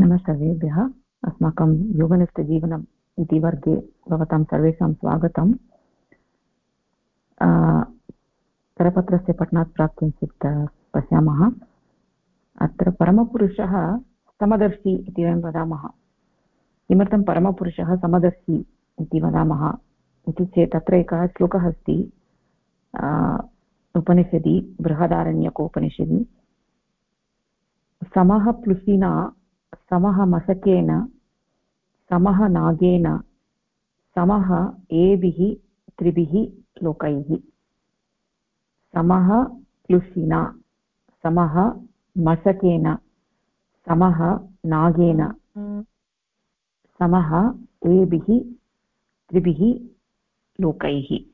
नमस्तेभ्यः अस्माकं योगनिष्ठजीवनम् इति वर्गे भवतां सर्वेषां स्वागतम्। करपत्रस्य पठनात् प्राक् किञ्चित् पश्यामः। अत्र परमपुरुषः समदर्शी इति वयं वदामः। किमर्थं परमपुरुषः समदर्शी इति वदामः इति चेत् अत्र एकः श्लोकः अस्ति। उपनिषदि, बृहदारण्यकोपनिषदि। समः प्लुषिना समः मशकेन समः नागेन, समः एभिः, त्रिभिः लोकैः। समः प्लुषिना, समः मशकेन समः नागेन, समः एभिः, त्रिभिः लोकैः।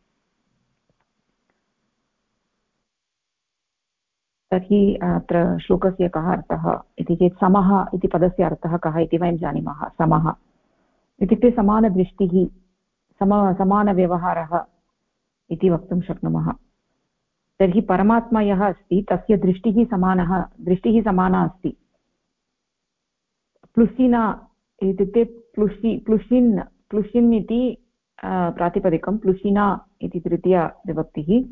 तर्हि अत्र श्लोकस्य कः अर्थः? इति चेत् समः इति पदस्य अर्थः कः इति वयं जानीमः, समः। इत्युक्ते समानदृष्टिः, सम, समानव्यवहारः इति वक्तुं शक्नुमः। तर्हि परमात्मा यः अस्ति, तस्य दृष्टिः समानः, दृष्टिः समाना अस्ति। प्लुसिना इत्युक्ते प्लुषि प्लुषिन् प्लुषिन् इति प्रातिपदिकं प्लुषिना इति तृतीया विभक्तिः।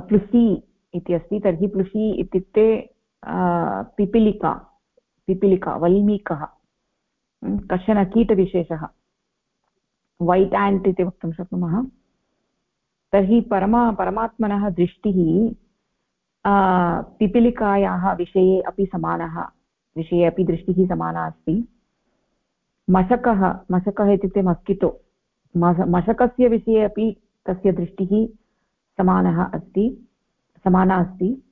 प्लुसि इति अस्ति, तर्हि प्लुषि इत्युक्ते पिपीलिका पिपीलिका, वल्मीकः कश्चन कीटविशेषः, वैट् आण्ट् इति वक्तुं शक्नुमः। तर्हि परमा, परमात्मनः दृष्टिः पिपीलिकायाः विषये अपि समानः, विषये अपि दृष्टिः समाना अस्ति। मशकः मशकः इत्युक्ते मस्किटो मशकस्य विषये अपि तस्य दृष्टिः समानः अस्ति। समाना अस्ति।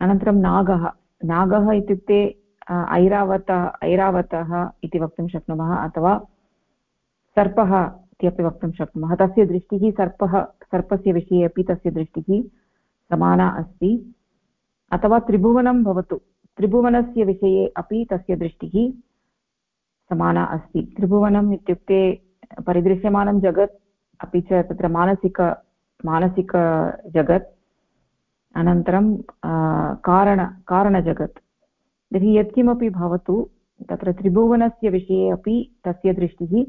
अनन्तरं नागः। नागः इत्युक्ते ऐरावत, ऐरावतः इति वक्तुं शक्नुमः अथवा सर्पः इत्यपि वक्तुं शक्नुमः। तस्य दृष्टिः सर्पः, सर्पस्य विषये अपि तस्य दृष्टिः समाना अस्ति। अथवा त्रिभुवनं भवतु। त्रिभुवनस्य विषये अपि तस्य दृष्टिः समाना अस्ति। त्रिभुवनम् इत्युक्ते परिदृश्यमानं जगत्, अपि च तत्र मानसिक मानसिकजगत् अनन्तरं कारण, कारणजगत्। तर्हि यत्किमपि भवतु, तत्र त्रिभुवनस्य विषये अपि तस्य दृष्टिः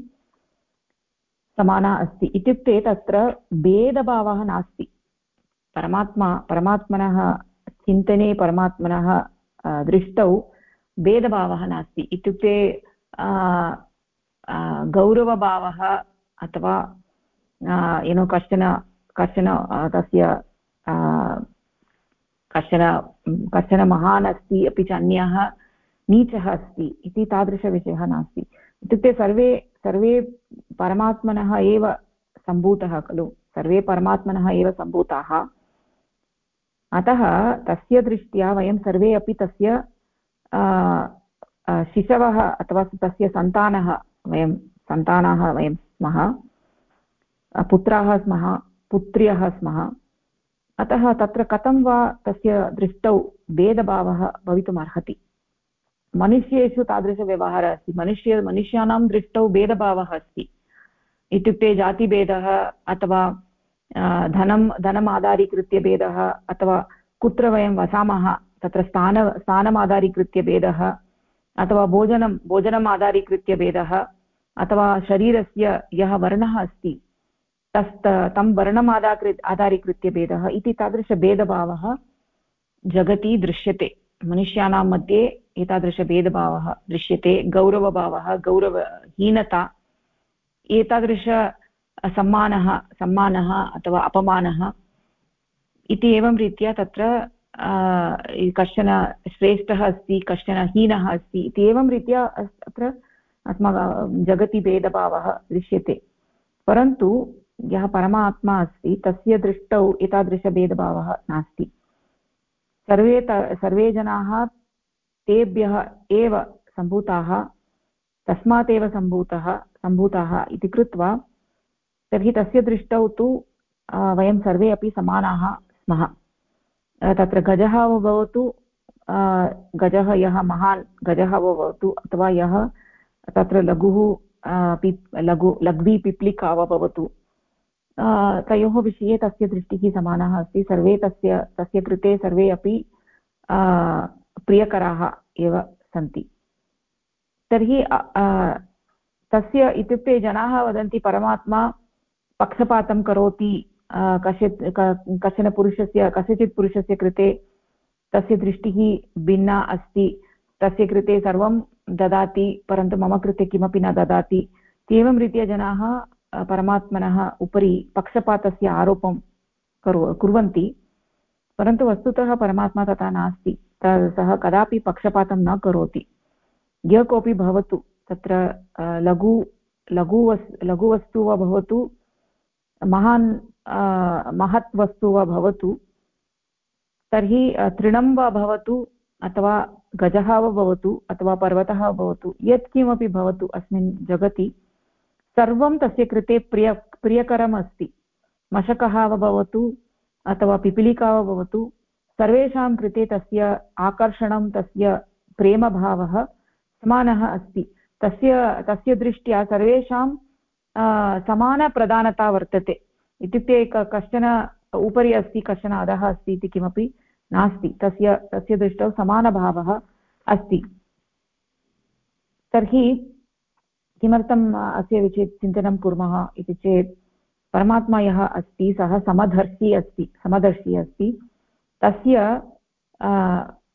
समाना अस्ति। इत्युक्ते तत्र भेदभावः नास्ति। परमात्मा, परमात्मनः चिन्तने परमात्मनः दृष्टौ भेदभावः नास्ति। इत्युक्ते गौरवभावः अथवा युनो कश्चन कश्चन तस्य कश्चन कश्चन महान् अस्ति, अपि च अन्यः नीचः अस्ति इति तादृशविषयः नास्ति। इत्युक्ते सर्वे सर्वे परमात्मनः एव सम्भूतः खलु। सर्वे परमात्मनः एव सम्भूताः। अतः तस्य दृष्ट्या वयं सर्वे अपि तस्य शिशवः अथवा तस्य सन्तानः वयं, सन्तानाः वयं स्मः। पुत्राः स्मः, पुत्र्यः स्मः। अतः तत्र कथं वा तस्य दृष्टौ भेदभावः भवितुम् अर्हति मनुष्येषु तादृशव्यवहारः अस्ति। मनुष्य, मनुष्याणां दृष्टौ भेदभावः अस्ति। इत्युक्ते जातिभेदः अथवा धनं धनम् आधारीकृत्य भेदः अथवा कुत्र वयं वसामः, तत्र स्थान स्थानम् भेदः अथवा भोजनं भोजनम् आधारीकृत्य भेदः अथवा शरीरस्य यः वर्णः अस्ति तस्, तं वर्णम् आधाकृ आधारीकृत्य भेदः इति तादृशभेदभावः जगति दृश्यते। मनुष्याणां मध्ये एतादृशभेदभावः दृश्यते, गौरवभावः, गौरवहीनता, एतादृश सम्मानः सम्मानः अथवा अपमानः इति एवं रीत्या तत्र कश्चन श्रेष्ठः अस्ति, कश्चन हीनः अस्ति इति एवं रीत्या अत्र अस्माकं जगति भेदभावः दृश्यते। परन्तु यः परमात्मा अस्ति, तस्य दृष्टौ एतादृशभेदभावः नास्ति। सर्वे त, सर्वे जनाः तेभ्यः एव सम्भूताः, तस्मात् एव सम्भूतः, सम्भूताः इति कृत्वा, तर्हि तस्य दृष्टौ तु वयं सर्वे अपि समानाः स्मः। तत्र गजः भवतु गजः यः महान् गजः भवतु, अथवा यः तत्र लघुः लघु, लघ्वी पिप्लिका वा भवतु। तयोः विषये तस्य दृष्टिः समानः अस्ति। सर्वे तस्य तस्य कृते सर्वे अपि प्रियकराः एव सन्ति। तर्हि तस्य इत्युक्ते जनाः वदन्ति, परमात्मा पक्षपातं करोति कश्चित् कश्चन पुरुषस्य, कस्यचित् पुरुषस्य कृते तस्य दृष्टिः भिन्ना अस्ति। तस्य कृते सर्वं ददाति, परन्तु मम कृते किमपि न ददाति। एवं रीत्या जनाः परमात्मनः उपरि पक्षपातस्य आरोपं करो कुर्वन्ति परन्तु वस्तुतः परमात्मा तथा नास्ति सः कदापि पक्षपातं न करोति यः कोऽपि भवतु तत्र लघु लघुवस् लघुवस्तु वा भवतु महान् महत् वस्तु वा भवतु तर्हि तृणं वा भवतु अथवा गजः वा भवतु अथवा पर्वतः भवतु यत्किमपि भवतु अस्मिन् जगति सर्वं तस्य कृते प्रिय प्रियकरम् अस्ति मशकः वा भवतु अथवा पिपीलिका वा भवतु, सर्वेषां कृते तस्य आकर्षणं, तस्य प्रेमभावः समानः अस्ति। तस्य तस्य दृष्ट्या सर्वेषां समानप्रधानता वर्तते। इत्युक्ते कश्चन उपरि अस्ति, कश्चन अधः अस्ति इति किमपि नास्ति। तस्य तस्य दृष्टौ समानभावः अस्ति। तर्हि किमर्थम् अस्य विषये चिन्तनं कुर्मः इति चेत् परमात्मा यः अस्ति, सः समदर्शी अस्ति समदर्शी अस्ति। तस्य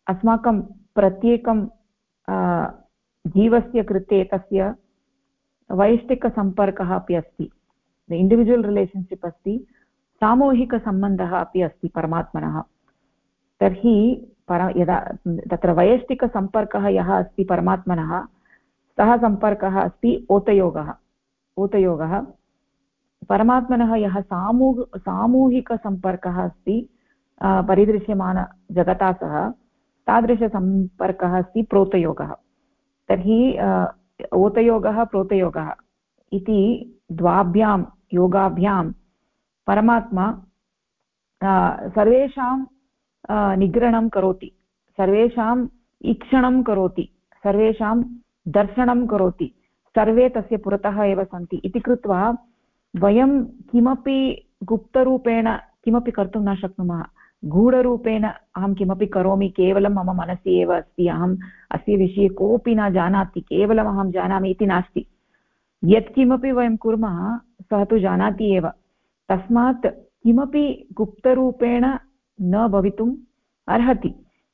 अस्माकं प्रत्येकं जीवस्य कृते तस्य वैष्टिकसम्पर्कः अपि अस्ति इण्डिविजुवल् रिलेशन्शिप् अस्ति, सामूहिकसम्बन्धः अपि अस्ति परमात्मनः। तर्हि पर, यदा, तत्र वैयष्टिकसम्पर्कः यः अस्ति परमात्मनः सः सम्पर्कः अस्ति, ओतयोगः। ओतयोगः। परमात्मनः यः सामूह सामूहिकसम्पर्कः अस्ति परिदृश्यमानजगता सह, तादृशसम्पर्कः अस्ति, प्रोतयोगः। तर्हि ओतयोगः, प्रोतयोगः इति द्वाभ्यां, योगाभ्यां परमात्मा सर्वेषां निग्रहणं करोति। सर्वेषाम् ईक्षणं करोति। सर्वेषां दर्शनं करोति। सर्वे तस्य पुरतः एव सन्ति। इति कृत्वा वयं किमपि गुप्तरूपेण किमपि कर्तुं न शक्नुमः। गूढरूपेण अहं किमपि करोमि, केवलं मम मनसि एव अस्ति। अहम् अस्य विषये कोऽपि न जानाति, केवलम् अहं जानामि इति नास्ति। यत्किमपि वयं कुर्मः, सः तु जानाति एव। तस्मात् किमपि गुप्तरूपेण न भवितुम् अर्हति।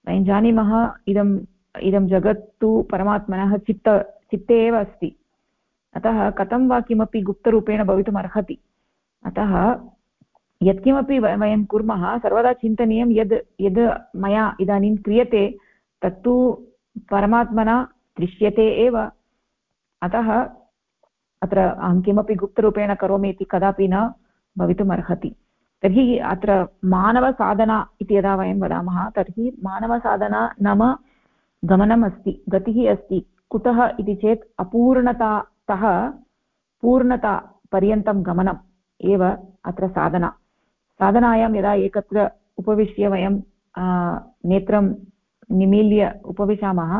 वयं जानीमः इदम् इदं जगत् तु परमात्मनः चित्त, चित्ते एव अस्ति। अतः कथं वा किमपि गुप्तरूपेण भवितुम् अतः यत्किमपि वयं कुर्मः, सर्वदा चिन्तनीयं यद् यद् मया इदानीं क्रियते, तत्तु परमात्मना दृश्यते एव। अतः अत्र अहं किमपि गुप्तरूपेण करोमि इति कदापि न भवितुम् अर्हति तर्हि अत्र मानवसाधना इति यदा वयं वदामः, तर्हि मानवसाधना नाम गमनम् अस्ति गतिः अस्ति। कुतः इति चेत् अपूर्णतातः पूर्णतापर्यन्तं गमनम् एव अत्र साधना। साधनायां यदा एकत्र उपविश्य वयं नेत्रं निमील्य उपविशामः,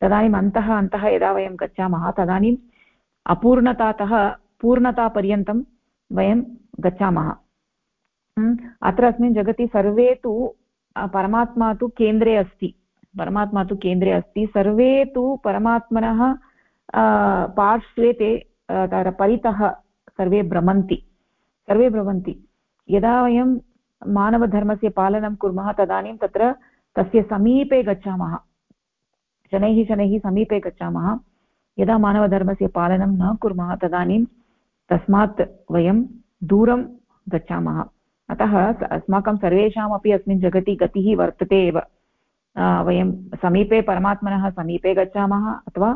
तदानीम् अन्तः अन्तः यदा वयं गच्छामः, तदानीम् अपूर्णतातः पूर्णतापर्यन्तं वयं गच्छामः। अत्र अस्मिन् जगति सर्वे तु परमात्मा तु केन्द्रे अस्ति। परमात्मा तु केन्द्रे अस्ति। सर्वे तु परमात्मनः पार्श्वे ते परितः सर्वे भ्रमन्ति। सर्वे भ्रमन्ति। यदा वयं मानवधर्मस्य पालनं कुर्मः, तदानीं तत्र तस्य समीपे गच्छामः। शनैः शनैः समीपे गच्छामः। यदा मानवधर्मस्य पालनं न कुर्मः, तदानीं तस्मात् वयं दूरं गच्छामः। अतः अस्माकं सर्वेषामपि अस्मिन् जगति गतिः वर्तते एव। वयं समीपे परमात्मनः समीपे गच्छामः अथवा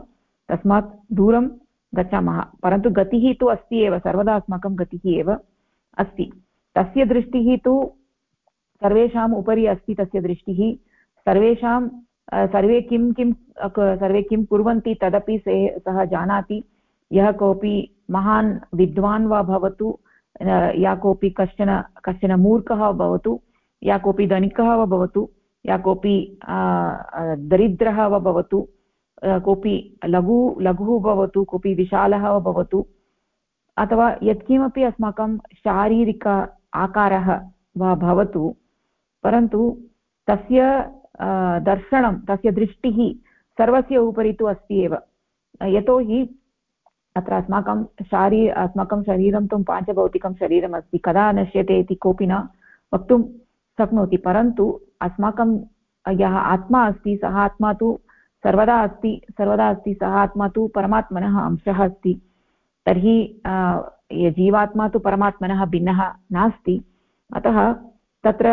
तस्मात् दूरं गच्छामः। परन्तु गतिः तु अस्ति एव, सर्वदा अस्माकं गतिः एव अस्ति। तस्य दृष्टिः तु सर्वेषाम् उपरि अस्ति तस्य दृष्टिः। सर्वेषां सर्वे किं किं सर्वे किं कुर्वन्ति तदपि से, सः जानाति। यः कोऽपि महान् विद्वान् वा भवतु या कोऽपि कश्चन कश्चन मूर्खः भवतु, या कोऽपि धनिकः वा भवतु या कोऽपि दरिद्रः वा भवतु कोऽपि लघु, लघुः भवतु, कोऽपि विशालः वा भवतु, अथवा यत्किमपि अस्माकं शारीरिक आकारः वा भवतु, परन्तु तस्य दर्शनं, तस्य दृष्टिः सर्वस्य उपरि तु अस्ति एव। यतोहि अत्र अस्माकं शारी, अस्माकं शरीरं तु पाञ्चभौतिकं शरीरमस्ति, कदा नश्यते इति कोऽपि न वक्तुं शक्नोति, परन्तु अस्माकं, यः आत्मा अस्ति, सः आत्मा तु सर्वदा अस्ति सर्वदा अस्ति, सः आत्मा तु परमात्मनः अंशः अस्ति। तर्हि जीवात्मा तु परमात्मनः भिन्नः नास्ति। अतः तत्र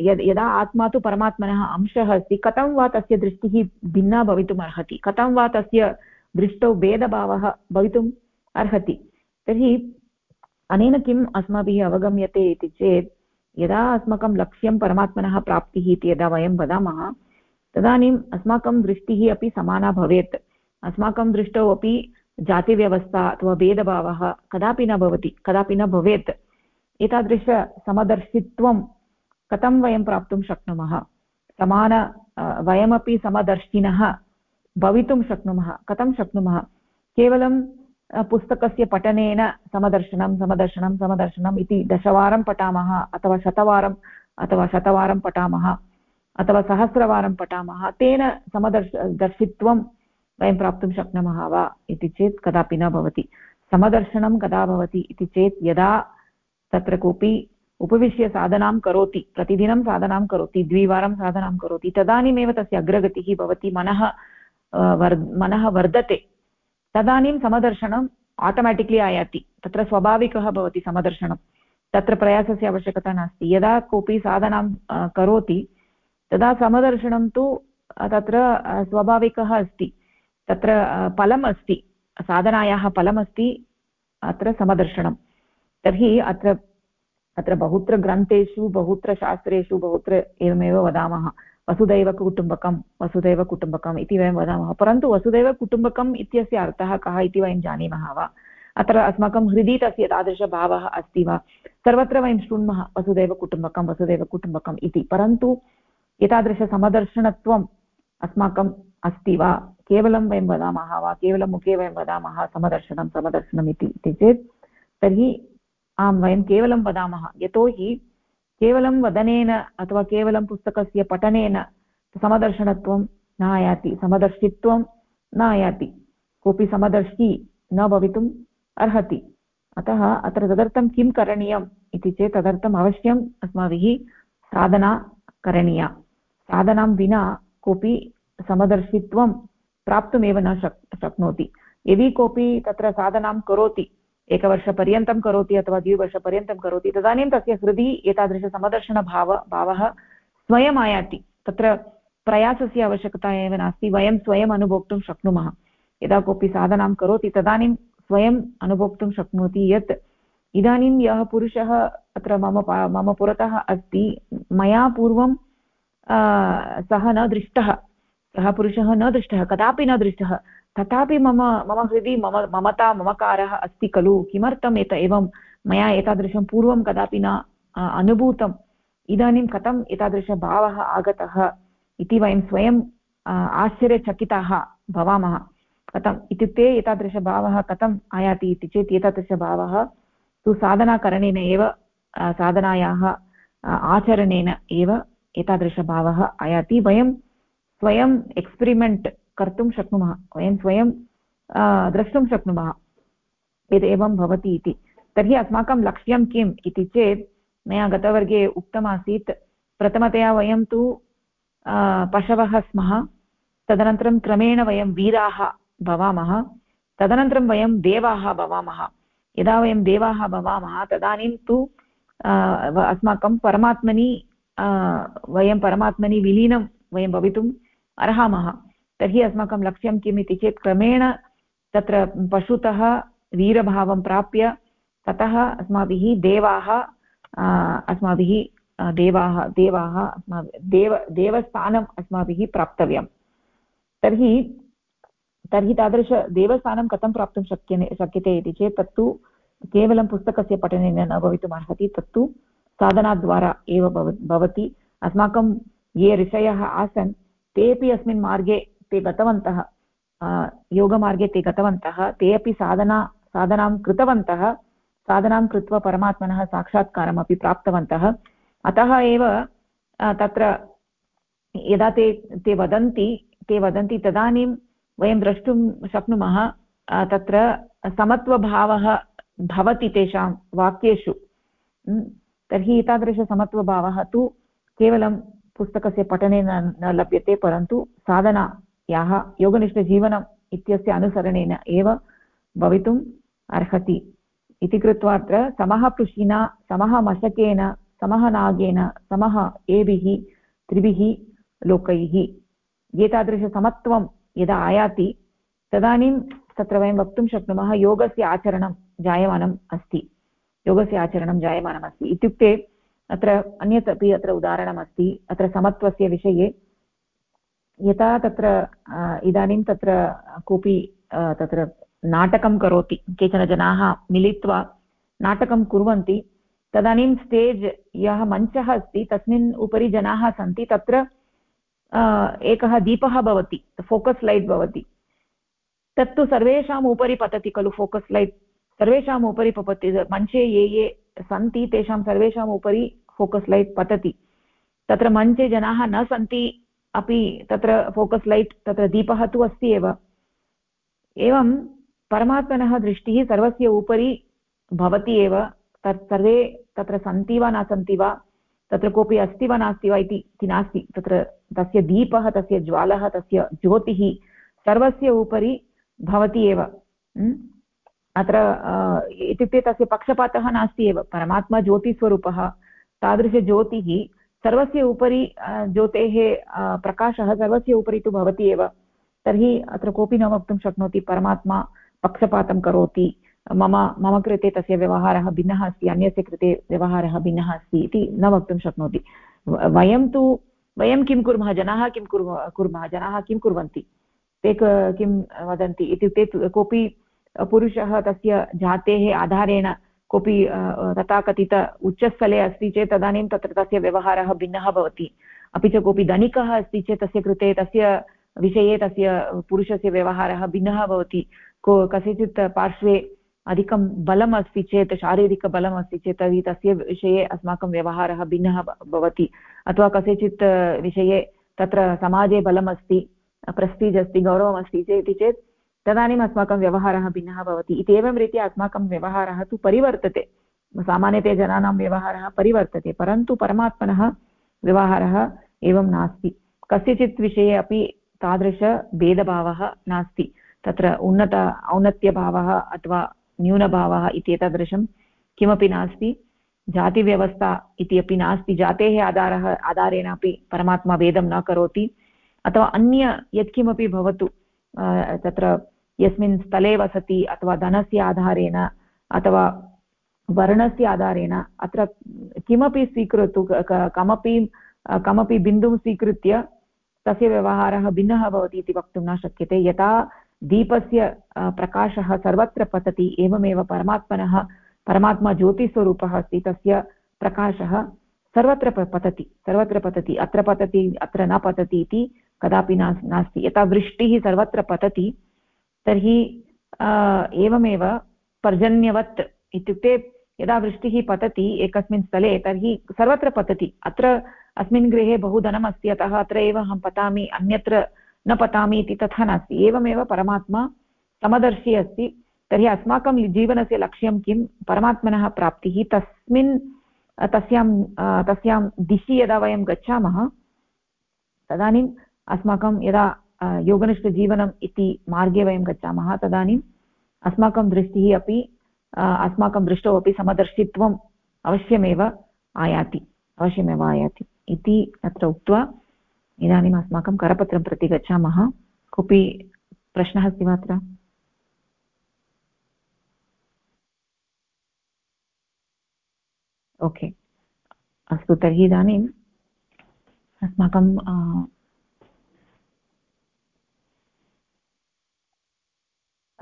यद्, यदा आत्मा तु परमात्मनः अंशः अस्ति, कथं वा तस्य दृष्टिः भिन्ना भवितुम् अर्हति? कथं वा तस्य दृष्टौ भेदभावः भवितुम् अर्हति? तर्हि अनेन किम् अस्माभिः अवगम्यते इति चेत् यदा अस्माकं लक्ष्यं परमात्मनः प्राप्तिः इति यदा वयं वदामः, तदानीम् अस्माकं दृष्टिः अपि समाना भवेत्। अस्माकं दृष्टौ अपि जातिव्यवस्था अथवा भेदभावः कदापि न भवति, कदापि न भवेत्। एतादृशसमदर्शित्वं कथं वयं प्राप्तुं शक्नुमः? समान वयमपि समदर्शिनः भवितुं शक्नुमः, कथं शक्नुमः? केवलं पुस्तकस्य पठनेन समदर्शनं समदर्शनं, समदर्शनम् इति दशवारं पठामः, अथवा शतवारम् अथवा शतवारं पठामः, अथवा सहस्रवारं पठामः, तेन समदर्श, दर्शित्वं वयं प्राप्तुं शक्नुमः वा इति चेत् कदापि न भवति। समदर्शनं कदा भवति इति चेत् यदा तत्र कोऽपि उपविश्य साधनां करोति, प्रतिदिनं साधनां करोति, द्विवारं साधनां करोति, तदानीमेव तस्य अग्रगतिः भवति, मनः वर्, मनः वर्धते। तदानीं समदर्शनम् आटोमेटिक्लि आयाति। तत्र स्वाभाविकः भवति समदर्शनं। तत्र प्रयासस्य आवश्यकता नास्ति। यदा कोऽपि साधनां करोति, तदा समदर्शनं तु तत्र स्वाभाविकः अस्ति। तत्र फलम् अस्ति। साधनायाः फलमस्ति अत्र समदर्शनं। तर्हि अत्र अत्र बहुत्र ग्रन्थेषु, बहुत्र शास्त्रेषु, बहुत्र एवमेव वदामः। वसुदैवकुटुम्बकं वसुदैवकुटुम्बकम् इति वयं वदामः। परन्तु वसुदैवकुटुम्बकम् इत्यस्य अर्थः कः इति वयं जानीमः वा? अत्र अस्माकं हृदि तस्य तादृशभावः अस्ति वा? सर्वत्र वयं शृण्मः वसुदैवकुटुम्बकं वसुदैवकुटुम्बकम् इति। परन्तु एतादृशसमदर्शनत्वम् अस्माकम् अस्ति वा? केवलं वयं वदामः वा? केवलं मुखे वयं वदामः समदर्शनं, समदर्शनम् इति चेत्? तर्हि आं वयं केवलं वदामः। यतोहि केवलं वदनेन अथवा केवलं पुस्तकस्य पठनेन समदर्शनत्वं न आयाति समदर्शित्वं न कोऽपि समदर्शी न भवितुम् अर्हति। अतः अत्र तदर्थं किं करणीयम् इति चेत् तदर्थम् अवश्यम् अस्माभिः साधना करणीया। साधनां विना कोऽपि समदर्शित्वं प्राप्तुमेव न शक्, शक्नोति। यदि कोऽपि तत्र साधनां करोति एकवर्षपर्यन्तं करोति अथवा द्विवर्षपर्यन्तं करोति, तदानीं तस्य हृदि एतादृशसमदर्शनभाव, भावः स्वयम् आयाति तत्र प्रयासस्य आवश्यकता एव नास्ति, वयं स्वयम् अनुभोक्तुं शक्नुमः। यदा कोऽपि साधनां करोति, तदानीं स्वयम् अनुभोक्तुं शक्नोति यत् इदानीं यः पुरुषः अत्र मम मम पुरतः अस्ति, मया पूर्वं सः न दृष्टः। सः पुरुषः न दृष्टः, कदापि न दृष्टः। तथापि मम मम हृदि, मम, ममता, ममकारः अस्ति खलु? किमर्थम् एत, एवं मया एतादृशं पूर्वं कदापि न अनुभूतम्। इदानीं कथम् एतादृशभावः आगतः इति वयं स्वयम् आश्चर्यचकिताः भवामः। कथम्? इत्युक्ते एतादृशभावः कथम् आयाति इति चेत् एतादृशभावः तु साधनाकरणेन एव साधनायाः आचरणेन एव एतादृशभावः आयाति। वयं स्वयम् एक्स्पेरिमेण्ट् कर्तुं शक्नुमः, वयं स्वयं द्रष्टुं शक्नुमः, यद् एवं भवति इति। तर्हि अस्माकं लक्ष्यं किम् इति चेत् मया गतवर्गे उक्तमासीत्, प्रथमतया वयं तु पशवः स्मः, तदनन्तरं क्रमेण वयं वीराः भवामः, तदनन्तरं वयं देवाः भवामः। यदा वयं देवाः भवामः, तदानीं तु अस्माकं परमात्मनि वयं परमात्मनि विलीनं वयं भवितुम् अर्हामः। तर्हि अस्माकं लक्ष्यं किम् इति चेत् क्रमेण तत्र पशुतः वीरभावं प्राप्य ततः अस्माभिः देवाः अस्माभिः देवाः देवाः, अस्माभिः, देव, देवस्थानम् अस्माभिः प्राप्तव्यं। तर्हि तर्हि तादृशदेवस्थानं कथं प्राप्तुं शक्यते शक्यते इति चेत् तत्तु केवलं पुस्तकस्य पठनेन न भवितुम् अर्हति, तत्तु साधनाद्वारा एव भवति। अस्माकं ये ऋषयः आसन् तेपि अस्मिन् मार्गे ते गतवन्तः योगमार्गे ते गतवन्तः, ते अपि साधना, साधनां कृतवन्तः, साधनां कृत्वा परमात्मनः साक्षात्कारमपि प्राप्तवन्तः। अतः एव तत्र यदा ते ते वदन्ति ते वदन्ति तदानीं वयं द्रष्टुं शक्नुमः तत्र समत्वभावः भवति तेषां वाक्येषु। तर्हि एतादृशसमत्वभावः तु केवलं पुस्तकस्य पठनेन न लभ्यते, परन्तु साधना याः योगनिष्ठजीवनम् इत्यस्य अनुसरणेन एव भवितुम् अर्हति। इति कृत्वा अत्र समः पृशिना समः मशकेन, समः नागेन, समः एभिः, त्रिभिः लोकैः। एतादृशसमत्वं यदा आयाति, तदानीं तत्र वयं वक्तुं शक्नुमः योगस्य आचरणं जायमानम् अस्ति। योगस्य आचरणं जायमानम् अस्ति। इत्युक्ते अत्र अन्यत् अपि अत्र उदाहरणमस्ति। अत्र समत्वस्य विषये यथा तत्र इदानीं तत्र कोऽपि तत्र नाटकं करोति, केचन जनाः मिलित्वा नाटकं कुर्वन्ति, तदानीं स्टेज् यः मञ्चः अस्ति, तस्मिन् उपरि जनाः सन्ति, तत्र एकः दीपः भवति, फोकस् लैट् भवति। तत्तु सर्वेषाम् उपरि पतति खलु फोकस् लैट्। सर्वेषाम् उपरि पतति, मञ्चे ये ये सन्ति, तेषां सर्वेषाम् उपरि फोकस् लैट् पतति। तत्र मञ्चे जनाः न सन्ति अपि तत्र फोकस् लैट् तत्र दीपः तु अस्ति एव। एवं परमात्मनः दृष्टिः सर्वस्य उपरि भवति एव। तत् सर्वे तत्र सन्ति वा न सन्ति वा, तत्र कोऽपि अस्ति वा नास्ति वा इति नास्ति। तत्र तस्य दीपः, तस्य ज्वालः, तस्य ज्योतिः सर्वस्य उपरि भवति एव। अत्र इत्युक्ते तस्य पक्षपातः नास्ति एव। परमात्मा ज्योतिस्वरूपः, तादृशज्योतिः सर्वस्य उपरि ज्योतेः प्रकाशः सर्वस्य उपरि तु भवति एव। तर्हि अत्र कोऽपि न वक्तुं शक्नोति, परमात्मा पक्षपातं करोति। मम मम कृते तस्य व्यवहारः भिन्नः अस्ति, अन्यस्य कृते व्यवहारः भिन्नः अस्ति इति न वक्तुं शक्नोति। वयं तु, वयं किं कुर्मः? जनाः किं कुर्मः कुर्मः? जनाः किं कुर्वन्ति? ते किं वदन्ति? इत्युक्ते कोऽपि पुरुषः तस्य जातेः आधारेण कोऽपि तथाकथित उच्चस्थले अस्ति चेत् तदानीं तत्र तस्य व्यवहारः भिन्नः भवति। अपि च कोऽपि धनिकः अस्ति चेत् तस्य कृते तस्य विषये तस्य पुरुषस्य व्यवहारः भिन्नः भवति। को, कस्यचित् पार्श्वे अधिकं बलम् अस्ति चेत्, शारीरिकबलम् अस्ति चेत् तर्हि तस्य विषये अस्माकं व्यवहारः भिन्नः भवति। अथवा कस्यचित् विषये तत्र समाजे बलम् अस्ति, प्रस्टीज् अस्ति गौरवमस्ति चेत् चेत् तदानीम् अस्माकं व्यवहारः भिन्नः भवति। इति एवं रीत्या अस्माकं व्यवहारः तु परिवर्तते। सामान्यतया जनानां व्यवहारः परिवर्तते, परन्तु परमात्मनः व्यवहारः एवं नास्ति। कस्यचित् विषये अपि तादृशभेदभावः नास्ति। तत्र उन्नत, औन्नत्यभावः अथवा न्यूनभावः इति एतादृशं किमपि नास्ति। जातिव्यवस्था इति अपि नास्ति। जातेः आधारः, आधारेण अपि परमात्मा भेदं न करोति। अथवा अन्य यत्किमपि भवतु तत्र यस्मिन् स्थले वसति अथवा धनस्य आधारेण अथवा वर्णस्य आधारेण अत्र किमपि स्वीकरोतु कमपि कमपि बिन्दुं स्वीकृत्य तस्य व्यवहारः भिन्नः भवति इति वक्तुं न शक्यते। यथा दीपस्य प्रकाशः सर्वत्र पतति, एवमेव परमात्मनः, परमात्मा ज्योतिस्वरूपः अस्ति, तस्य प्रकाशः सर्वत्र पतति सर्वत्र पतति। अत्र पतति, अत्र न पतति इति कदापि नास्ति। यथा वृष्टिः सर्वत्र पतति तर्हि एवमेव पर्जन्यवत् इत्युक्ते यदा वृष्टिः पतति एकस्मिन् स्थले, तर्हि सर्वत्र पतति। अत्र अस्मिन् गृहे बहु धनमस्ति अतः अत्र एव अहं पतामि, अन्यत्र न पतामि इति तथा नास्ति। एवमेव परमात्मा समदर्शी अस्ति। तर्हि अस्माकं जीवनस्य लक्ष्यं किं? परमात्मनः प्राप्तिः। तस्मिन्, तस्यां तस्यां दिशि यदा वयं गच्छामः, तदानीम् अस्माकं यदा योगनिष्ठजीवनम् इति मार्गे वयं गच्छामः तदानीम् अस्माकं दृष्टिः अपि अस्माकं दृष्टौ अपि समदर्शित्वम् अवश्यमेव आयाति अवश्यमेव आयाति इति अत्र उक्त्वा इदानीम् अस्माकं करपत्रं प्रति गच्छामः। कोऽपि प्रश्नः अस्ति वा अत्र? ओके। अस्तु तर्हि इदानीम् अस्माकं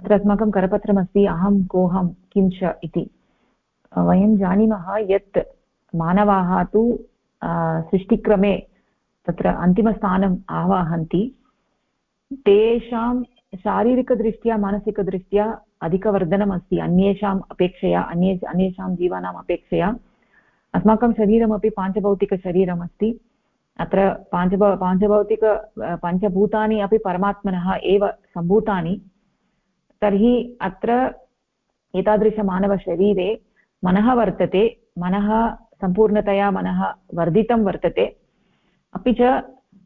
अत्र अस्माकं करपत्रमस्ति, अहं कोऽहं किं च इति वयं जानीमः यत् मानवाः तु सृष्टिक्रमे तत्र अन्तिमस्थानम् आवाहन्ति। तेषां शारीरिकदृष्ट्या, मानसिकदृष्ट्या अधिकवर्धनम् अस्ति अन्येषाम् अपेक्षया, अन्ये, अन्येषां जीवानाम् अपेक्षया। अस्माकं शरीरमपि पाञ्चभौतिकशरीरमस्ति। अत्र पाञ्चभ, पाञ्चभौतिक पञ्चभूतानि अपि परमात्मनः एव सम्भूतानि। तर्हि अत्र एतादृशमानवशरीरे मनः वर्तते, मनः सम्पूर्णतया मनः वर्धितं वर्तते। अपि च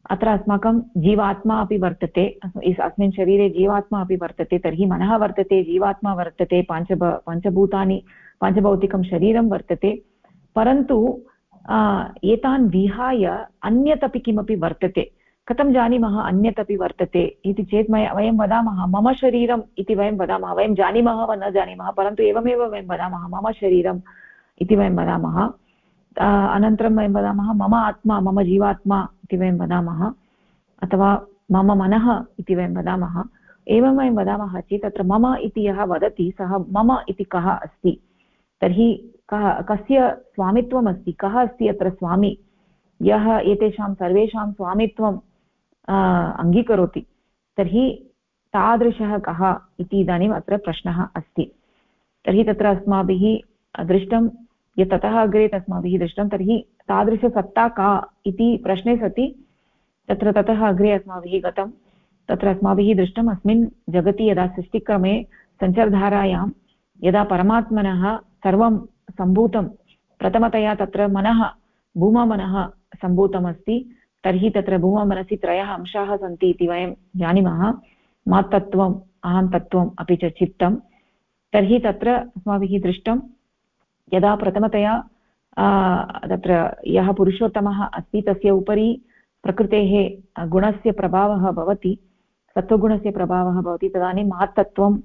अत्र अस्माकं जीवात्मा अपि वर्तते अस्मिन् शरीरे जीवात्मा अपि वर्तते, तर्हि मनः वर्तते, जीवात्मा वर्तते पञ्च पञ्चभूतानि, पञ्चभौतिकं शरीरं वर्तते। परन्तु एतान् विहाय अन्यत् अपि किमपि वर्तते। कथं जानीमः? अन्यत् अपि वर्तते इति चेत् मया वयं वदामः, मम शरीरम् इति वयं वदामः। वयं जानीमः वा न जानीमः? परन्तु एवमेव वयं वदामः, मम शरीरम् इति वयं वदामः। अनन्तरं वयं वदामः, मम आत्मा, मम जीवात्मा इति वयं वदामः। अथवा मम मनः इति वयं वदामः। एवं वयं वदामः चेत् तत्र मम इति यः वदति, सः मम इति कः अस्ति? तर्हि कः कस्य स्वामित्वम् अस्ति कः अस्ति अत्र स्वामी? यः एतेषां सर्वेषां स्वामित्वं अङ्गीकरोति तर्हि तादृशः कः इति इदानीम् अत्र प्रश्नः अस्ति। तर्हि तत्र अस्माभिः दृष्टं यत् ततः अग्रे अस्माभिः दृष्टं, तर्हि तादृशसत्ता का इति प्रश्ने सति, तत्र ततः अग्रे अस्माभिः गतं, तत्र अस्माभिः दृष्टम् अस्मिन् जगति यदा सृष्टिक्रमे सञ्चारधारायां यदा परमात्मनः सर्वं सम्भूतं, प्रथमतया तत्र मनः, भूममनः सम्भूतमस्ति तर्हि तत्र भूममनसि त्रयः अंशाः सन्ति इति वयं जानीमः। मात्तत्वम् अहं तत्त्वम् अपि च चित्तं। तर्हि तत्र अस्माभिः दृष्टं यदा प्रथमतया तत्र यः पुरुषोत्तमः अस्ति तस्य उपरि प्रकृतेः गुणस्य प्रभावः भवति, सत्त्वगुणस्य प्रभावः भवति, तदानीं महत्तत्वम्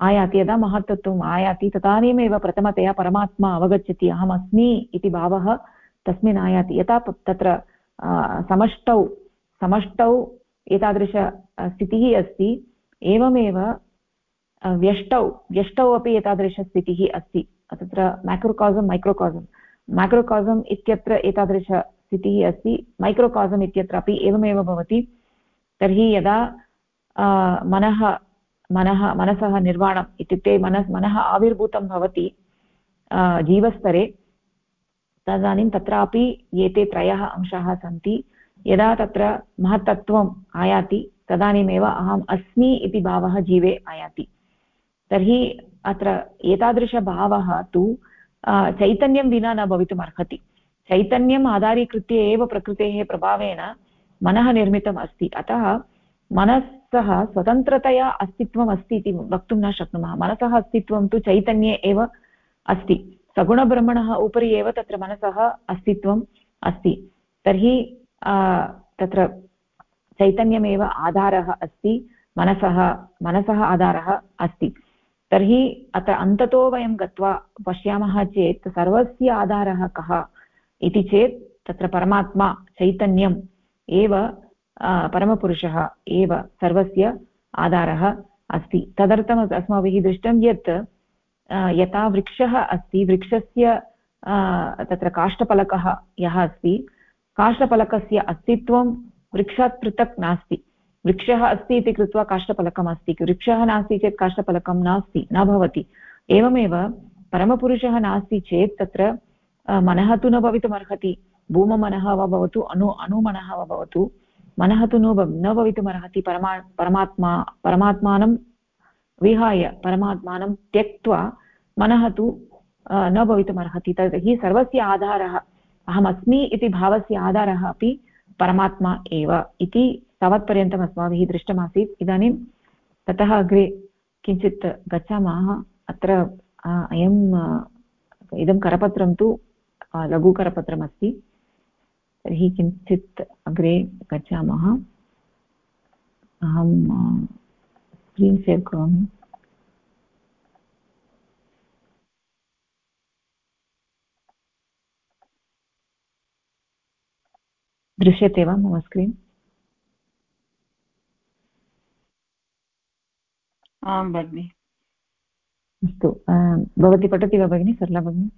आयाति। यदा महत्तत्वम् आयाति, तदानीमेव प्रथमतया परमात्मा अवगच्छति, अहमस्मि इति भावः तस्मिन् आयाति। यथा तत्र समष्टौ समष्टौ एतादृश स्थितिः अस्ति। एवमेव व्यष्टौ व्यष्टौ अपि एतादृशस्थितिः अस्ति। तत्र मैक्रोकासम् मैक्रोकासम् मैक्रोकासम् इत्यत्र एतादृशस्थितिः अस्ति। मैक्रोकासम् इत्यत्र अपि एवमेव भवति। तर्हि यदा मनः मनः, मनसः निर्माणम् इत्युक्ते मनस्, मनः आविर्भूतं भवति जीवस्तरे तदानीं तत्रापि एते त्रयः अंशाः सन्ति। यदा तत्र महत्तत्वम् आयाति, तदानीमेव अहम् अस्मि इति भावः जीवे आयाति। तर्हि अत्र एतादृशभावः तु चैतन्यं विना न भवितुम् अर्हति। चैतन्यम् आधारीकृत्य एव प्रकृतेः प्रभावेन मनः निर्मितम् अस्ति। अतः मनसः स्वतन्त्रतया अस्तित्वम् अस्ति इति वक्तुं न शक्नुमः। मनसः अस्तित्वं तु चैतन्ये एव अस्ति। सगुणब्रह्मणः उपरि एव तत्र मनसः अस्तित्वम् अस्ति। तर्हि तत्र चैतन्यमेव आधारः अस्ति, मनसः मनसः आधारः अस्ति। तर्हि, अत्र अन्ततो वयं गत्वा पश्यामः चेत् सर्वस्य आधारः कः इति चेत् तत्र परमात्मा चैतन्यम् एव परमपुरुषः एव सर्वस्य आधारः अस्ति। तदर्थम् अस्माभिः दृष्टं यत् यथा वृक्षः अस्ति, वृक्षस्य तत्र काष्ठफलकः यः अस्ति, काष्ठफलकस्य अस्तित्वं वृक्षात् पृथक् नास्ति। वृक्षः अस्ति इति कृत्वा काष्ठफलकम् अस्ति, वृक्षः नास्ति चेत् काष्ठफलकं नास्ति, न भवति। एवमेव परमपुरुषः नास्ति चेत् तत्र मनः तु न भवितुमर्हति भूममनः वा भवतु अणु अणुमनः वा भवतु, मनः तु न भवितुमर्हति परमा, परमात्मा, परमात्मानं विहाय परमात्मानं त्यक्त्वा मनः तु न भवितुमर्हति तर्हि सर्वस्य आधारः, अहमस्मि इति भावस्य आधारः अपि परमात्मा एव इति तावत्पर्यन्तम् अस्माभिः दृष्टमासीत्। इदानीं ततः अग्रे किञ्चित् गच्छामः। अत्र अयम् इदं करपत्रं तु लघुकरपत्रमस्ति तर्हि किञ्चित् अग्रे गच्छामः। अहं स्क्रीन् सेव् करोमि दृश्यते वा मम स्क्रीन् आं भगिनि अस्तु भवती पठति वा भगिनि सरला भगिनि?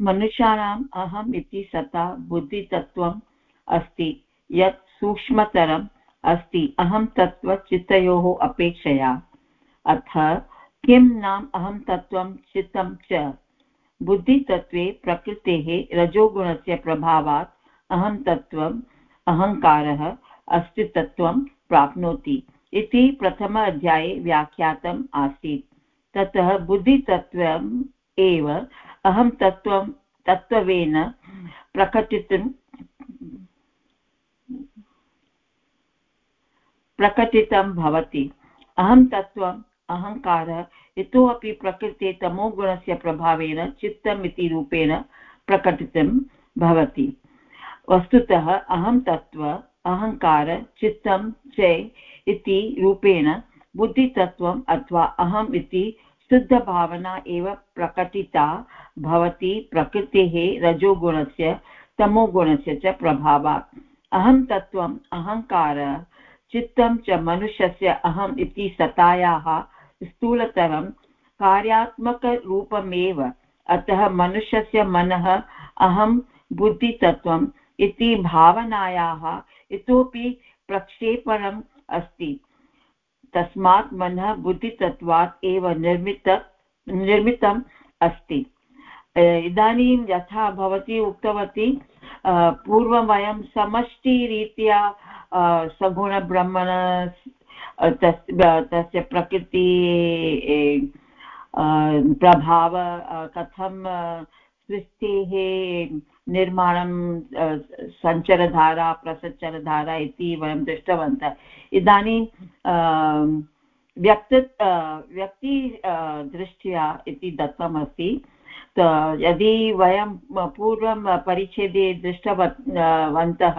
मनुष्याणाम् अहम् इति सता बुद्धितत्त्वम् अस्ति। यत् सूक्ष्मतरं अस्ति। अहं तत्त्वचित्तयोः अपेक्षया। अथ, किं नाम अहं तत्त्वं चित्तं च? बुद्धितत्त्वे प्रकृतेः रजोगुणस्य प्रभावात् अहं तत्त्वम् अहङ्कारः, अस्तित्वं प्राप्नोति इति प्रथम अध्याये व्याख्यातम् आसीत्। ततः बुद्धितत्त्वम् एव अहं तत्त्वं तत्त्वेन प्रकटितुं प्रकटितं भवति। अहं तत्त्वम् अहङ्कारः इतोपि प्रकृते तमोगुणस्य प्रभावेन चित्तम् इति रूपेण प्रकटितं भवति। वस्तुतः अहं तत्त्व अहङ्कार चित्तं च इति रूपेण बुद्धितत्त्वम् अथवा अहम् इति शुद्धभावना एव प्रकटिता भवति प्रकृतेः रजोगुणस्य, तमोगुणस्य च प्रभावात्। अहं तत्त्वम् अहङ्कार चित्तं च मनुष्यस्य अहम् इति सतायाः स्थूलतरं कार्यात्मकरूपमेव। अतः मनुष्यस्य मनः अहं बुद्धितत्त्वम् इति भावनायाः इतोपि प्रक्षेपणम् अस्ति। तस्मात् मनः बुद्धितत्वात् एव निर्मित, निर्मितम् अस्ति। इदानीं यथा भवती उक्तवती पूर्वं वयं समष्टिरीत्या सगुणब्रह्मण तस्य प्रकृति प्रभाव कथं सृष्टेः, निर्माणं सञ्चरधारा, प्रसञ्चरधारा इति वयं दृष्टवन्तः। इदानीं व्यक्त व्यक्ति दृष्ट्या इति दत्तमस्ति। यदि वयं पूर्वं परिच्छेदे दृष्टवन्तः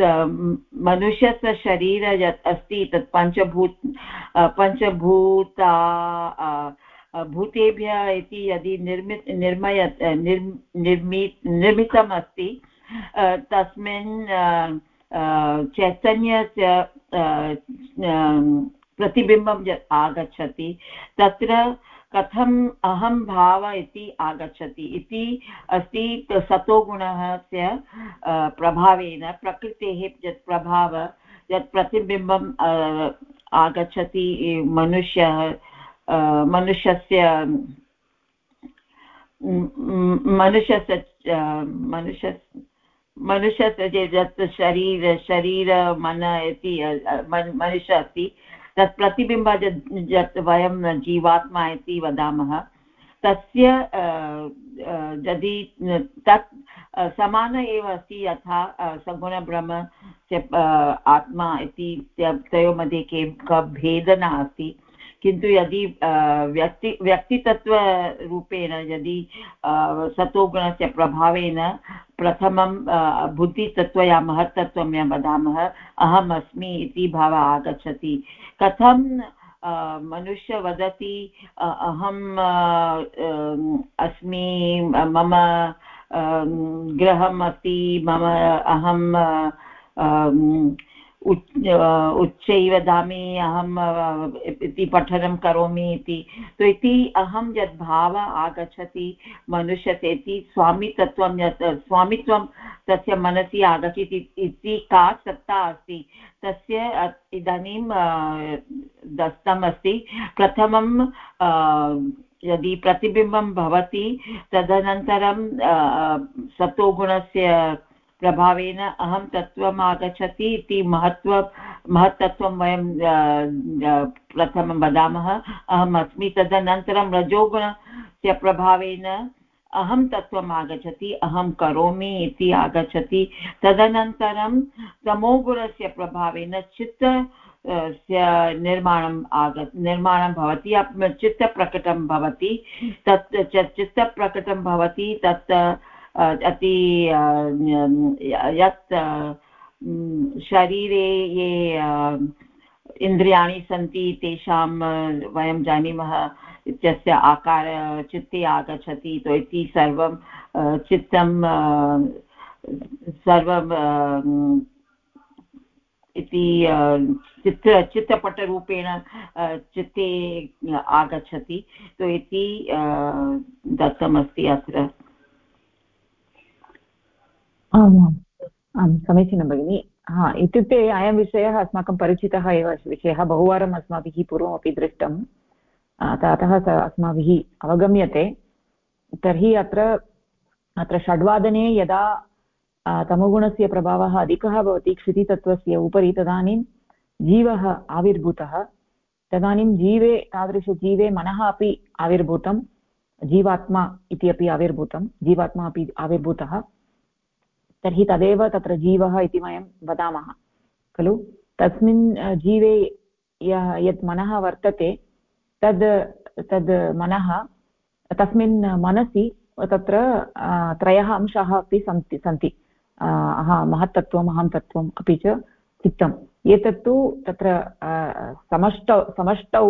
मनुष्यस्य शरीर यत् अस्ति तत् पञ्चभूत पञ्चभूता भूतेभ्यः इति यदि निर्मित निर्मय निर्मि निर्मितम् अस्ति तस्मिन् चैतन्यस्य प्रतिबिम्बं यत् आगच्छति, तत्र कथम् अहं भाव इति आगच्छति। इति अस्ति सतोगुणस्य प्रभावेन, प्रकृतेः यत् प्रभाव, यत् प्रतिबिम्बम् आगच्छति मनुष्यः मनुष्यस्य मनुष्यस्य मनुष्य मनुष्यस्य यत् शरीर शरीर, मन इति मनुष्य अस्ति तत् प्रतिबिम्ब यत् वयं जीवात्मा इति वदामः, तस्य यदि तत् समान एव अस्ति यथा सगुणब्रह्म आत्मा इति, तयोः मध्ये क भेदः नास्ति। किन्तु यदि व्यक्ति व्यक्तितत्त्वरूपेण यदि सतोगुणस्य प्रभावेन प्रथमं बुद्धितत्त्व या महत्तत्त्वं या वदामः, अहम् अस्मि इति भावः आगच्छति। कथं मनुष्य वदति अहम् अस्मि, मम गृहम् अस्ति, मम अहं उच्चैः वदामि अहम् इति पठनं करोमि इति। तो इति अहं यद् भावः आगच्छति मनुष्यते इति स्वामितत्वं यत्, स्वामित्वं तस्य मनसि आगच्छति इति का सत्ता अस्ति, तस्य इदानीं दत्तम् अस्ति। प्रथमं यदि प्रतिबिम्बं भवति, तदनन्तरं सत्त्वगुणस्य प्रभावेन अहं तत्त्वम् आगच्छति इति महत्त्व महत्तत्वं वयं प्रथमं वदामः। अहम् अस्मि तदनन्तरं रजोगुणस्य प्रभावेन अहं तत्त्वम् आगच्छति, अहं करोमि इति आगच्छति। तदनन्तरं तमोगुणस्य प्रभावेन चित्त निर्माणम् आग, निर्माणं भवति चित्तप्रकटं भवति। तत् चित्तप्रकटं भवति, तत् अति यत् शरीरे ये इन्द्रियाणि सन्ति, तेषां वयं जानीमः इत्यस्य आकार, चित्ते आगच्छति तो इति सर्वं चित्तं सर्वं इति चित्र, चित्रपटरूपेण चित्ते आगच्छति तो इति दत्तमस्ति अत्र। आमाम् आं समीचीनं भगिनि। हा, इत्युक्ते अयं विषयः अस्माकं परिचितः एव विषयः बहुवारम् अस्माभिः पूर्वमपि दृष्टम्। अतः स अस्माभिः अवगम्यते। तर्हि अत्र अत्र षड्वादने यदा तमोगुणस्य प्रभावः अधिकः भवति, क्षितितत्त्वस्य उपरि तदानीं जीवः आविर्भूतः। तदानीं जीवे तादृशजीवे मनः अपि आविर्भूतं। जीवात्मा इति अपि आविर्भूतं। जीवात्मा अपि आविर्भूतः। तर्हि तदेव तत्र जीवः इति वयं वदामः। खलु? तस्मिन् जीवे यः, यत् मनः वर्तते, तद् तद् मनः, तस्मिन् मनसि तत्र त्रयः अंशाः अपि सन्ति सन्ति। महत्तत्त्वम् अहं तत्त्वम् अपि च चित्तम्। एतत्तु तत्र समष्टौ समष्टौ,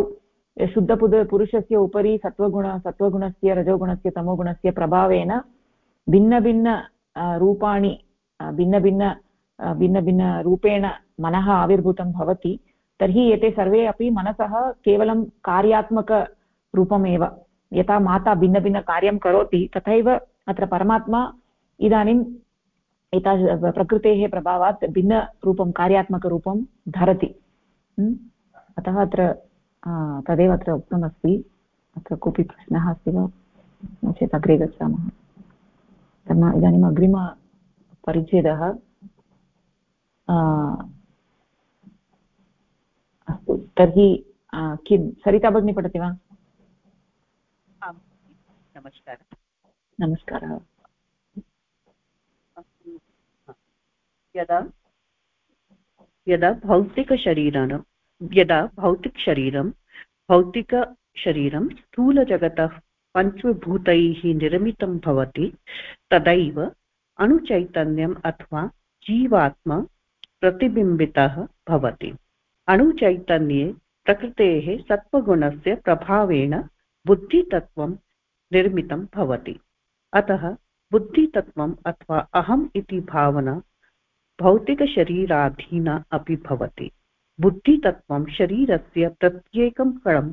शुद्धपुद, पुरुषस्य उपरि सत्त्वगुण, सत्त्वगुणस्य, रजोगुणस्य, तमोगुणस्य प्रभावेन भिन्नभिन्न रूपाणि भिन्नभिन्न भिन्नभिन्नरूपेण मनः आविर्भूतं भवति तर्हि एते सर्वे अपि मनसः केवलं कार्यात्मकरूपमेव यथा माता भिन्नभिन्नकार्यं करोति तथैव अत्र परमात्मा इदानीम् एता प्रकृतेः प्रभावात् भिन्नरूपं कार्यात्मकरूपं धरति अतः अत्र तदेव अत्र उक्तमस्ति अत्र कोऽपि प्रश्नः अस्ति वा नो चेत् अग्रे गच्छामः। इदानीम् अग्रिमपरिच्छेदः अस्तु तर्हि किं सरिता भगिनी पठति वा? नमस्कारः। नमस्कारः। यदा यदा भौतिकशरीरं यदा भौतिकशरीरं भौतिकशरीरं स्थूलजगतः पञ्चभूतैः निर्मितं भवति, तदैव अणुचैतन्यम् अथवा जीवात्मा प्रतिबिम्बितः भवति। अणुचैतन्ये प्रकृतेः सत्त्वगुणस्य प्रभावेण बुद्धितत्त्वं निर्मितं भवति। अतः बुद्धितत्त्वम् अथवा अहम् इति भावना भौतिकशरीराधीना अपि भवति। बुद्धितत्त्वं शरीरस्य प्रत्येकं कणं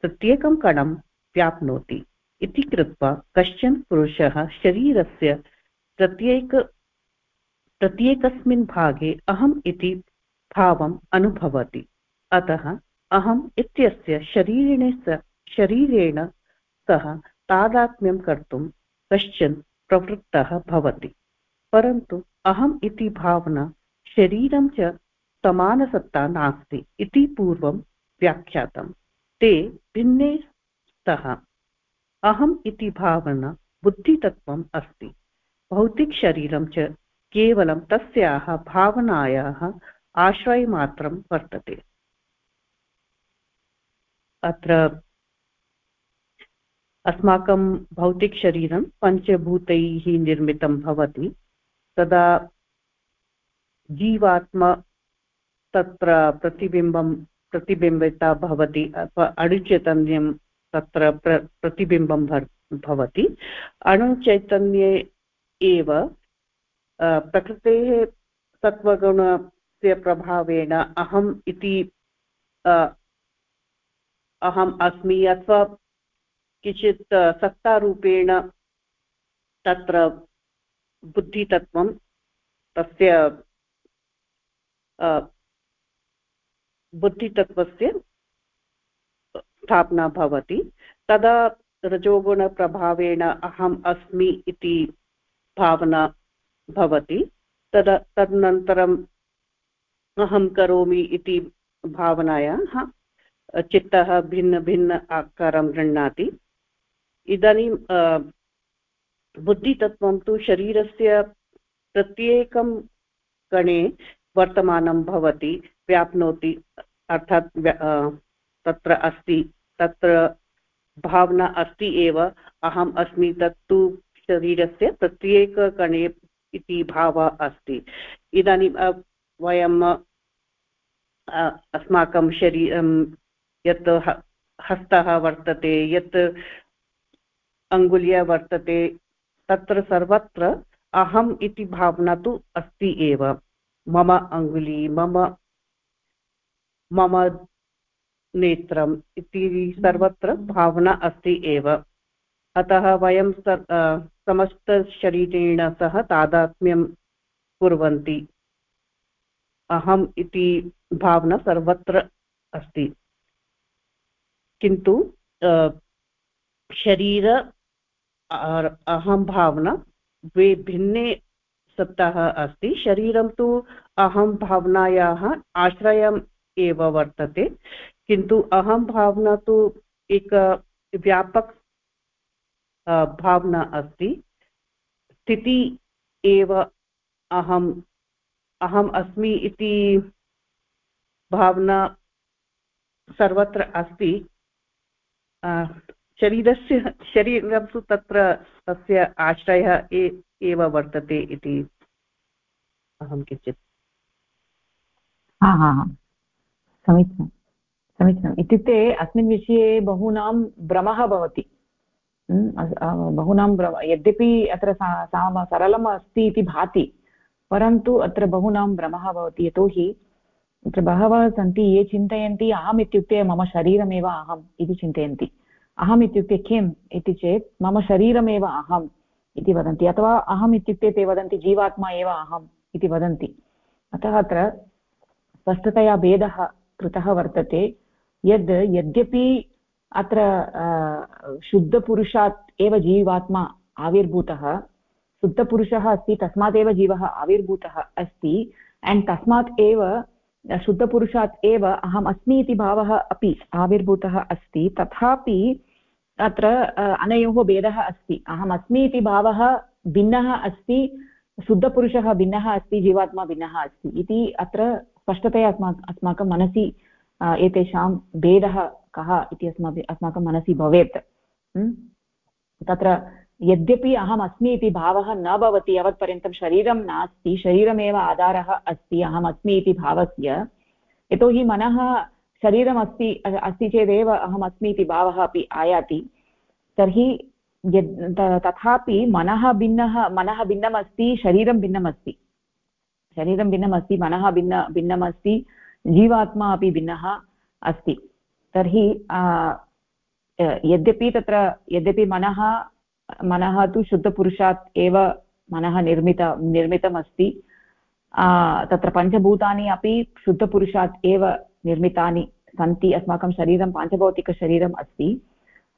प्रत्येकं कणं व्याप्नोति। इति कृत्वा कश्चन पुरुषः शरीरस्य प्रत्येक, प्रत्येकस्मिन् भागे अहम् इति भावम् अनुभवति। अतः अहम् इत्यस्य शरीरेण शरीरेण सह तादात्म्यं कर्तुं कश्चन प्रवृत्तः भवति। परन्तु अहम् इति भावना शरीरं च समानसत्ता नास्ति इति पूर्वं व्याख्यातं ते भिन्ने स्तः अहम् इति भावना बुद्धितत्त्वम् अस्ति। भौतिकशरीरं च केवलं तस्याः भावनायाः आश्रयमात्रं वर्तते। अत्र अस्माकं भौतिकशरीरं पञ्चभूतैः निर्मितं भवति। तदा जीवात्मा तत्र प्रतिबिम्बं प्रतिबिम्बिता भवति अणुचैतन्यं तत्र प्र, प्रतिबिम्बं भवति। अणुचैतन्ये एव प्रकृतेः सत्त्वगुणस्य प्रभावेण अहम् इति अहम् अस्मि अथवा किञ्चित् सत्तारूपेण तत्र बुद्धितत्त्वं तस्य बुद्धितत्त्वस्य स्थापना भवति। तदा रजोगुणप्रभावेण अहम् अस्मि इति भावना भवति। तदा तदनन्तरम् अहं करोमि इति भावनायाः चित्तः भिन्नभिन्न आकारं गृह्णाति। इदानीं बुद्धितत्त्वं तु शरीरस्य प्रत्येकं कणे वर्तमानं भवति, व्याप्नोति, अर्थात् तत्र अस्ति। तत्र भावना अस्ति एव, अहम् अस्मि तत्तु शरीरस्य प्रत्येककणे इति भावः अस्ति। इदानीं वयं अस्माकं शरीरं यत् हस्तः वर्तते, यत् अङ्गुल्या वर्तते, तत्र सर्वत्र अहम् इति भावना तु अस्ति एव। मम अङ्गुली, मम मम नेत्रम् इति सर्वत्र भावना अस्ति एव। अतः वयं समस्तशरीरेण सह तादात्म्यं कुर्वन्ति। अहम् इति भावना सर्वत्र अस्ति। किन्तु शरीर अहं भावना द्वे भिन्ने सप्ताह अस्ति। शरीरं तु अहं भावनायाः आश्रयम् एव वर्तते। किन्तु अहं भावना तु एक, व्यापक भावना अस्ति। स्थिति एव अहम् अहम् अस्मि इति भावना सर्वत्र अस्ति। शरीरस्य, शरीरं तु तत्र तस्य आश्रयः एव वर्तते इति अहं किञ्चित्। हा हा हा। समीचीनं समीचीनम्। इत्युक्ते अस्मिन् विषये बहूनां भ्रमः भवति। बहूनां भ्रम। यद्यपि अत्र सरलम् अस्ति इति भाति, परन्तु अत्र बहूनां भ्रमः भवति। यतोहि अत्र बहवः सन्ति, ये चिन्तयन्ति, अहम् इत्युक्ते मम शरीरमेव अहम् इति चिन्तयन्ति। अहम् इत्युक्ते किम् इति चेत्, मम शरीरमेव अहम् इति वदन्ति, अथवा अहम् इत्युक्ते ते वदन्ति, जीवात्मा एव अहम् इति वदन्ति। अतः अत्र स्पष्टतया भेदः कृतः वर्तते। यद् यद्यपि अत्र शुद्धपुरुषात् एव जीवात्मा आविर्भूतः, शुद्धपुरुषः अस्ति, तस्मात् एव जीवः आविर्भूतः अस्ति एण्ड् तस्मात् एव, शुद्धपुरुषात् एव अहम् अस्मि इति भावः अपि आविर्भूतः अस्ति, तथापि अत्र अनयोः भेदः अस्ति। अहम् अस्मि इति भावः भिन्नः अस्ति, शुद्धपुरुषः भिन्नः अस्ति, जीवात्मा भिन्नः अस्ति इति अत्र स्पष्टतया अस्मा, अस्माकं मनसि एतेषां भेदः कः इति अस्माभिः, अस्माकं मनसि भवेत्। तत्र यद्यपि अहम् अस्मि इति भावः न भवति, यावत्पर्यन्तं शरीरं नास्ति, शरीरमेव आधारः अस्ति, अहम् अस्मि इति भावस्य, यतोहि मनः शरीरमस्ति अस्ति चेदेव अहम् अस्मि इति भावः अपि आयाति, तर्हि यद् तथापि मनः भिन्नः, मनः भिन्नमस्ति, शरीरं भिन्नमस्ति। शरीरं भिन्नमस्ति, मनः भिन्न, भिन्नमस्ति जीवात्मा अपि भिन्नः अस्ति। तर्हि यद्यपि तत्र, यद्यपि मनः मनः तु शुद्धपुरुषात् एव मनः निर्मित, निर्मितमस्ति तत्र पञ्चभूतानि अपि शुद्धपुरुषात् एव निर्मितानि सन्ति, अस्माकं शरीरं पाञ्चभौतिकशरीरम् अस्ति।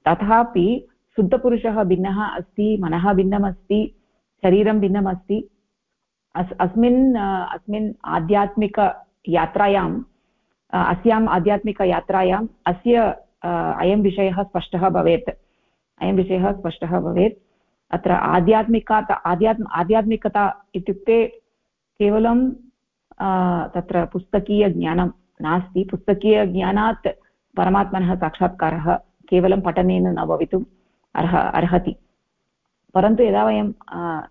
तथापि शुद्धपुरुषः भिन्नः अस्ति, मनः भिन्नमस्ति, शरीरं भिन्नमस्ति। अस्, अस्मिन् अस्मिन् आध्यात्मिकयात्रायाम् अस्याम् आध्यात्मिकयात्रायाम् अस्य अयं विषयः स्पष्टः भवेत्। अयं विषयः स्पष्टः भवेत्। अत्र आध्यात्मिका आध्यात्म, आध्यात्मिकता इत्युक्ते केवलं तत्र पुस्तकीयज्ञानं नास्ति। पुस्तकीयज्ञानात् परमात्मनः साक्षात्कारः केवलं पठनेन न भवितुम् अर्ह, अर्हति। परन्तु यदा वयं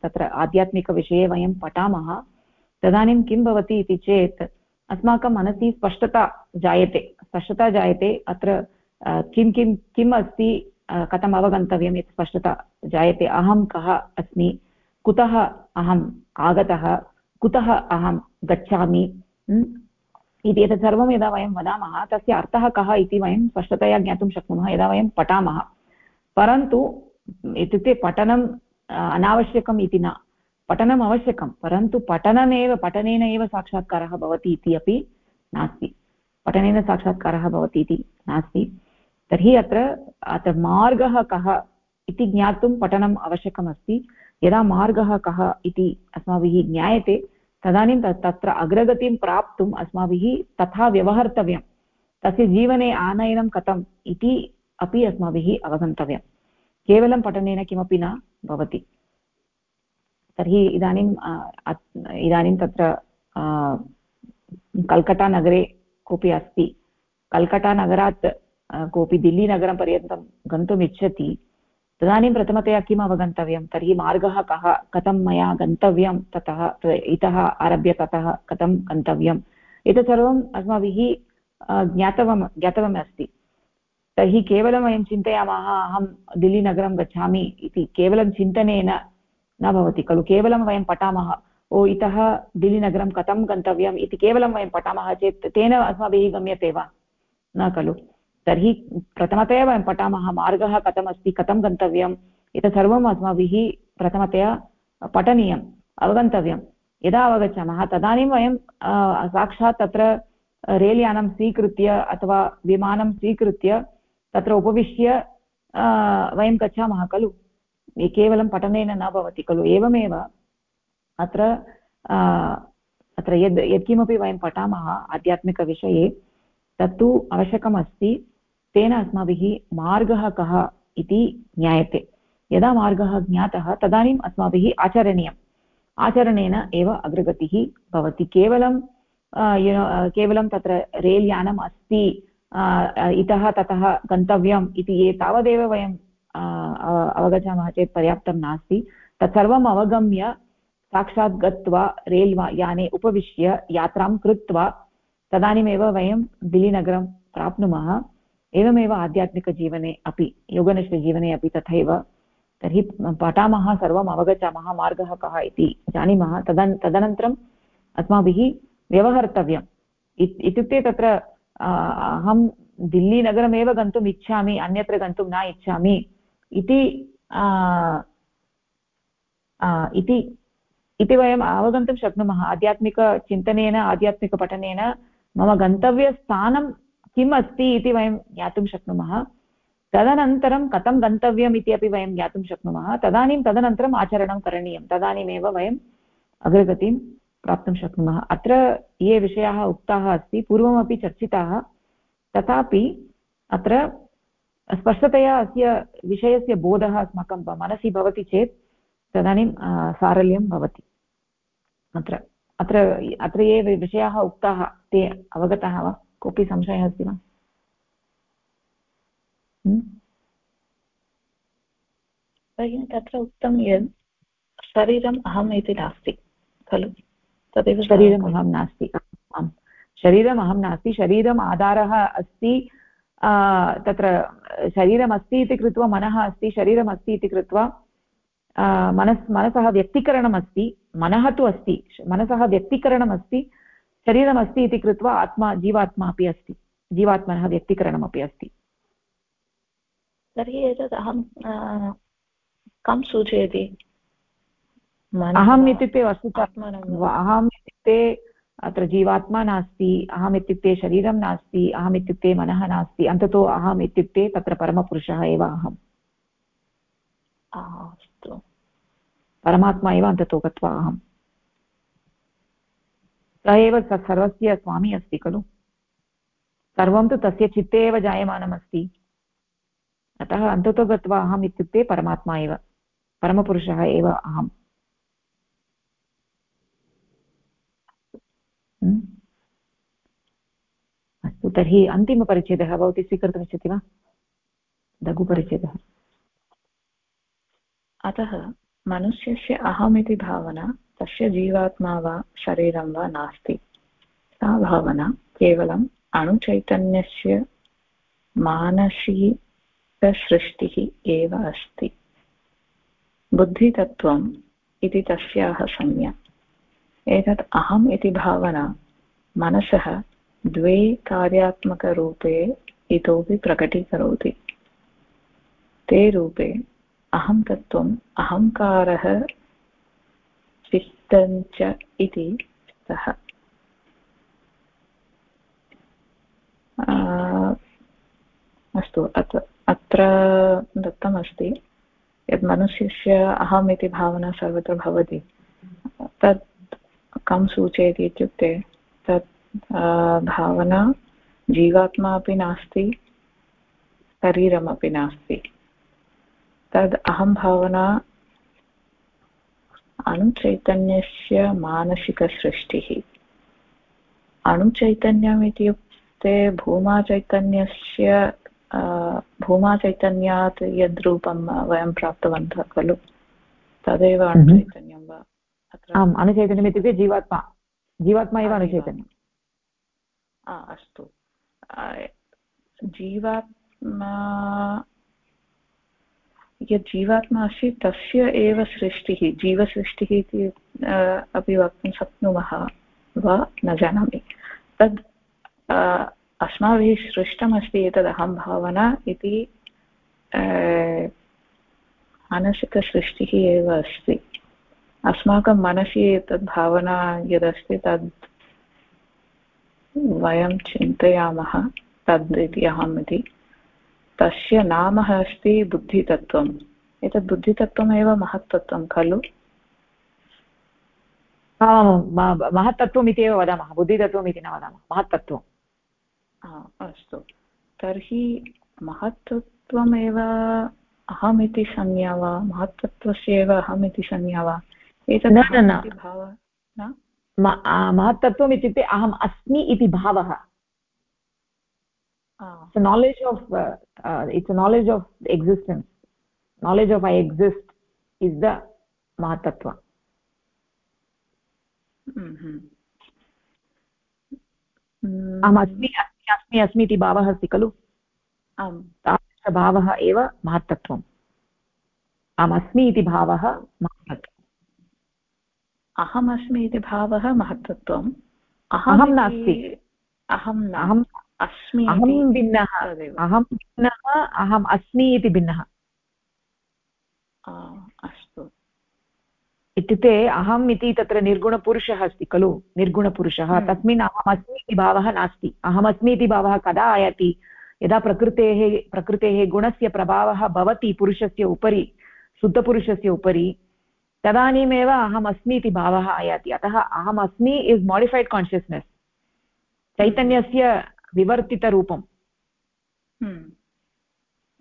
तत्र आध्यात्मिकविषये वयं पठामः, तदानीं किं भवति इति चेत् अस्माकं मनसि स्पष्टता जायते स्पष्टता जायते, अत्र किं किं, किम् अस्ति कथम् अवगन्तव्यम् इति स्पष्टता जायते, अहं कः अस्मि, कुतः अहम् आगतः, कुतः अहं गच्छामि इति एतत् सर्वं यदा वयं वदामः, तस्य अर्थः कः इति वयं स्पष्टतया ज्ञातुं शक्नुमः, यदा वयं पठामः। परन्तु, इत्युक्ते पठनम् अनावश्यकम् इति न। पठनम् आवश्यकं, परन्तु पठनमेव, पठनेन एव साक्षात्कारः भवति इति अपि नास्ति। पठनेन साक्षात्कारः भवति इति नास्ति। तर्हि अत्र अत्र मार्गः कः इति ज्ञातुं पठनम् आवश्यकमस्ति। यदा मार्गः कः इति अस्माभिः ज्ञायते, तदानीं तत्र अग्रगतिं प्राप्तुम् अस्माभिः तथा व्यवहर्तव्यं। तस्य जीवने आनयनं कथम् इति अपि अस्माभिः अवगन्तव्यम् केवलं पठनेन किमपि न भवति। तर्हि इदानीम् इदानीं तत्र कल्कट्टानगरे कोऽपि अस्ति। कल्कट्टानगरात् कोऽपि दिल्लीनगरं पर्यन्तं गन्तुम् इच्छति। तदानीं प्रथमतया किम् अवगन्तव्यं? तर्हि मार्गः कः? कथं मया गन्तव्यं? ततः, इतः आरभ्य ततः कथं गन्तव्यम्? एतत् सर्वम् अस्माभिः ज्ञातव्यं ज्ञातव्यम् अस्ति। तर्हि केवलं वयं चिन्तयामः, अहं दिल्लीनगरं गच्छामि इति। केवलं चिन्तनेन न भवति। खलु केवलं वयं पठामः, ओ इतः दिल्लीनगरं कथं गन्तव्यम् इति केवलं वयं पठामः चेत् तेन अस्माभिः गम्यते वा? न खलु। तर्हि प्रथमतया वयं पठामः मार्गः कथमस्ति, कथं गन्तव्यम्? एतत् सर्वम् अस्माभिः प्रथमतया पठनीयम् अवगन्तव्यं यदा अवगच्छामः तदानीं वयं साक्षात् तत्र रेल्यानं स्वीकृत्य अथवा विमानं स्वीकृत्य तत्र उपविश्य वयं गच्छामः खलु। केवलं पठनेन न भवति, खलु एवमेव अत्र अत्र यद्, यत्किमपि वयं पठामः आध्यात्मिकविषये, तत्तु आवश्यकम् अस्ति तेन अस्माभिः मार्गः कः इति ज्ञायते। यदा मार्गः ज्ञातः, तदानीम् अस्माभिः आचरणीयम्। आचरणेन एव अग्रगतिः भवति। केवलं केवलं तत्र रेल् यानम् अस्ति इतः ततः गन्तव्यम् इति ये तावदेव वयं अवगच्छामः चेत् पर्याप्तं नास्ति। तत्सर्वम् अवगम्य साक्षात् गत्वा रेल् याने उपविश्य यात्रां कृत्वा तदानीमेव वयं दिल्लीनगरं प्राप्नुमः। एवमेव आध्यात्मिकजीवने अपि, योगनिष्ठजीवने अपि तथैव। तर्हि पठामः, सर्वम् अवगच्छामः, मार्गः कः इति जानीमः। तदन्, तदनन्तरम् अस्माभिः व्यवहर्तव्यम्। इत्युक्ते तत्र अहं दिल्लीनगरमेव गन्तुम् इच्छामि, अन्यत्र गन्तुं न इच्छामि। इति इति इति वयम् अवगन्तुं शक्नुमः। आध्यात्मिकचिन्तनेन, आध्यात्मिकपठनेन मम गन्तव्यस्थानं किम् अस्ति इति वयं ज्ञातुं शक्नुमः। तदनन्तरं कथं गन्तव्यम् इति अपि वयं ज्ञातुं शक्नुमः। तदानीं तदनन्तरम् आचरणं करणीयं। तदानीमेव वयम् अग्रगतिं प्राप्तुं शक्नुमः। अत्र ये विषयाः उक्ताः अस्ति, पूर्वमपि चर्चिताः, तथापि अत्र स्पष्टतया अस्य विषयस्य बोधः अस्माकं मनसि भवति चेत् तदानीं सारल्यं भवति। अत्र अत्र अत्र ये विषयाः उक्ताः ते अवगताः वा? कोऽपि संशयः अस्ति वा? भगिनि तत्र उक्तं यत् शरीरम् अहम् इति नास्ति खलु? तदेव शरीरम् अहं नास्ति। आम् शरीरम् अहं नास्ति शरीरम् आधारः अस्ति तत्र शरीरमस्ति इति कृत्वा मनः अस्ति शरीरमस्ति इति कृत्वा मनस् मनसः व्यक्तीकरणम् अस्ति मनः तु अस्ति मनसः व्यक्तीकरणम् अस्ति शरीरमस्ति इति कृत्वा आत्मा जीवात्मा अपि अस्ति जीवात्मनः व्यक्तीकरणमपि अस्ति। तर्हि एतत् अहं कं सूचयति? अहम् इत्युक्ते वस्तुतः अहम् इत्युक्ते अत्र जीवात्मा नास्ति अहम् इत्युक्ते शरीरं नास्ति अहम् इत्युक्ते मनः नास्ति अन्ततो अहम् इत्युक्ते तत्र परमपुरुषः एव अहम्। अस्तु। परमात्मा एव अन्ततो गत्वा अहम्। स एव सर्वस्य स्वामी अस्ति खलु। सर्वं तु तस्य चित्ते एव जायमानमस्ति। अतः अन्ततो गत्वा अहम् इत्युक्ते परमात्मा एव परमपुरुषः एव अहम् हम्म? अस्तु तर्हि अन्तिमपरिच्छेदः भवती स्वीकर्तुमिच्छति वा? लघुपरिच्छेदः। अतः मनुष्यस्य अहमिति भावना, तस्य जीवात्मा वा शरीरं वा नास्ति। सा भावना केवलम् अणुचैतन्यस्य मानसिकसृष्टिः एव अस्ति। बुद्धितत्त्वम् इति तस्याः संज्ञा। एतत् अहम् इति भावना मनसः द्वे कार्यात्मकरूपे इतोपि प्रकटीकरोति। ते रूपे अहं तत्त्वम् अहङ्कारः चित्तञ्च इति स्तः अस्तु अत्र अत्र दत्तमस्ति यत् मनुष्यस्य अहम् इति भावना सर्वत्र भवति। तत् कं सूचयति इत्युक्ते तत् भावना जीवात्मा अपि नास्ति शरीरमपि नास्ति। तद् अहं भावना अणुचैतन्यस्य मानसिकसृष्टिः। अणुचैतन्यम् इत्युक्ते भूमाचैतन्यस्य भूमाचैतन्यात् यद्रूपं वयं प्राप्तवन्तः खलु? तदेव हम्म। अणुचैतन्यं वा? आम् अनुचैतन्यम् इत्युक्ते जीवात्मा। जीवात्मा एव अनुचैतन्यम् अस्तु। जीवात्मा यत् जीवात्मा अस्ति तस्य एव सृष्टिः, जीवसृष्टिः इति अपि वक्तुं शक्नुमः वा न जानामि। तद् अस्माभिः सृष्टमस्ति एतद् अहं भावना इति मानसिकसृष्टिः एव अस्ति। अस्माकं मनसि तद् भावना यदस्ति तद् वयं चिन्तयामः तद् इति अहम् इति तस्य नाम अस्ति बुद्धितत्त्वम्। एतत् बुद्धितत्त्वमेव महत्तत्त्वं खलु? महत्तत्त्वम् इति एव वदामः। बुद्धितत्त्वम् इति न वदामः। महत्तत्त्वम् अस्तु। तर्हि महत्तत्त्वमेव अहमिति संज्ञा वा? महत्तत्त्वस्य एव अहमिति संज्ञा वा? एतत् न? महत्तत्त्वम् इत्युक्ते अहम् अस्मि इति भावः। Knowledge of its knowledge of existence knowledge of I exist is the महत्तत्व अहम् अस्मि अस्मि अस्मि अस्मि इति भावः अस्ति खलु? आम्। तादृशभावः एव महत्तत्वम् अहमस्मि इति भावः महत्तत्वम् अहमस्मि इति भावः महत्तत्वम् अहं नास्ति अहं अहम् अस्मि अहं भिन्नः। अहं भिन्नः अहम् अस्मि इति भिन्नः। अस्तु। इत्युक्ते अहम् इति तत्र निर्गुणपुरुषः अस्ति खलु निर्गुणपुरुषः। हम्म। तस्मिन् अहमस्मि इति भावः नास्ति। अहमस्मि इति भावः कदा आयाति? यदा प्रकृतेः प्रकृतेः गुणस्य प्रभावः भवति पुरुषस्य उपरि शुद्धपुरुषस्य उपरि तदानीमेव अहम् अस्मि इति भावः आयाति। अतः अहम् अस्मि इस् माडिफैड् कान्शियस्नेस्। चैतन्यस्य विवर्तितरूपं हम्म।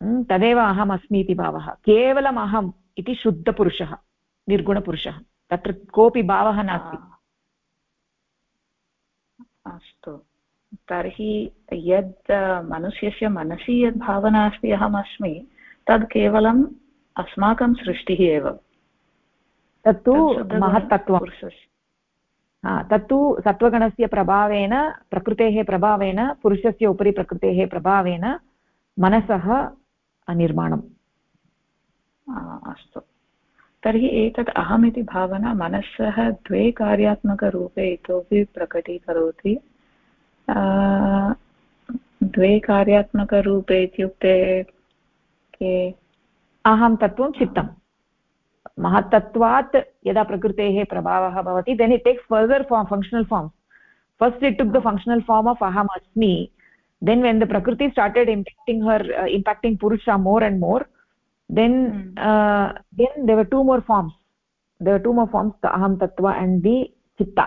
हम्म, तदेव अहम् अस्मि इति भावः। केवलम् अहम् इति शुद्धपुरुषः निर्गुणपुरुषः। तत्र कोऽपि भावः नास्ति। अस्तु। तर्हि यद् मनुष्यस्य मनसि यद् भावना अस्ति अहमस्मि तद् केवलम् अस्माकं सृष्टिः एव। तत्तु महत्तत्त्वं तत्तु सत्त्वगणस्य प्रभावेन प्रकृतेः प्रभावेन पुरुषस्य उपरि प्रकृतेः प्रभावेन मनसः निर्माणम् अस्तु। तर्हि एतत् अहमिति भावना मनसः द्वे कार्यात्मकरूपे इतोपि प्रकटीकरोति। द्वे कार्यात्मकरूपे इत्युक्ते के? अहं तत्त्वं चित्तम्। महत्तत्वात् यदा प्रकृतेः प्रभावः भवति then it takes further form functional form first it took the functional form of अहम् अस्मि then when the prakriti started impacting her impacting पुरुष more and more then then Dev to more forms Dev to more forms अहं तत्त्व and the चित्ता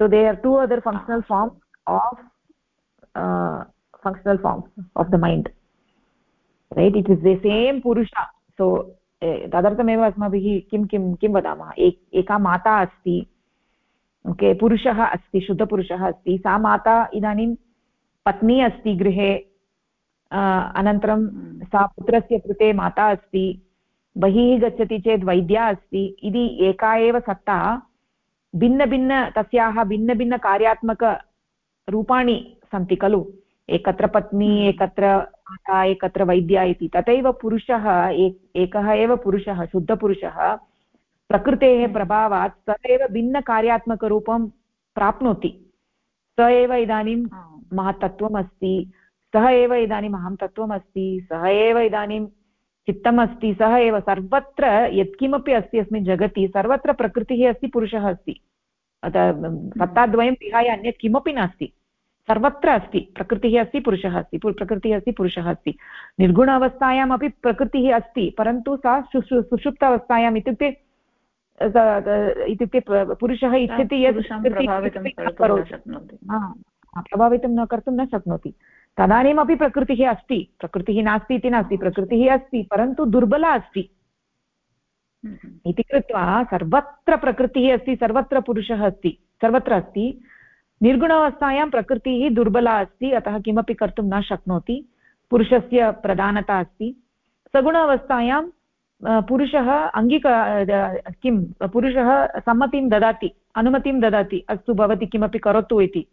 so they are two other functional form of functional form of the mind right it is the same पुरुष सो तदर्थमेव अस्माभिः किं किं किं वदामः एक एका माता अस्ति, ओके, पुरुषः अस्ति, शुद्धपुरुषः अस्ति, सा माता इदानीं पत्नी अस्ति गृहे अनन्तरं सा पुत्रस्य कृते माता अस्ति, बहिः गच्छति चेत् वैद्या अस्ति, इति एका एव सत्ता भिन्नभिन्न तस्याः भिन्नभिन्नकार्यात्मकरूपाणि सन्ति खलु, एकत्र पत्नी। एकत्र माता एकत्र वैद्या इति। तथैव पुरुषः एकः एव पुरुषः शुद्धपुरुषः। प्रकृतेः हम्म। प्रभावात् स एव भिन्नकार्यात्मकरूपं प्राप्नोति। स एव इदानीं महत्तत्त्वम् अस्ति सः एव इदानीम् अहं तत्त्वम् अस्ति सः एव इदानीं चित्तम् अस्ति सः एव सर्वत्र यत्किमपि अस्ति अस्मिन् जगति सर्वत्र प्रकृतिः अस्ति पुरुषः अस्ति। अतः सत्ताद्वयं विहाय अन्यत् किमपि नास्ति। सर्वत्र अस्ति प्रकृतिः अस्ति पुरुषः अस्ति प्रकृतिः अस्ति पुरुषः अस्ति। निर्गुण अवस्थायाम् अपि प्रकृतिः अस्ति परन्तु सा सुषुप्त अवस्थायाम् इत्युक्ते इत्युक्ते पुरुषः इच्छति यत् प्रभावितं न कर्तुं। न शक्नोति। तदानीमपि प्रकृतिः अस्ति प्रकृतिः नास्ति इति नास्ति प्रकृतिः अस्ति परन्तु दुर्बला अस्ति। हम्म। इति कृत्वा सर्वत्र प्रकृतिः अस्ति सर्वत्र पुरुषः अस्ति सर्वत्र अस्ति निर्गुणावस्थायां प्रकृतिः दुर्बला अस्ति अतः किमपि कर्तुं न शक्नोति। पुरुषस्य प्रधानता अस्ति। सगुणावस्थायां पुरुषः अङ्गीक किं पुरुषः सम्मतिं ददाति अनुमतिं ददाति अस्तु भवती किमपि करोतु इति।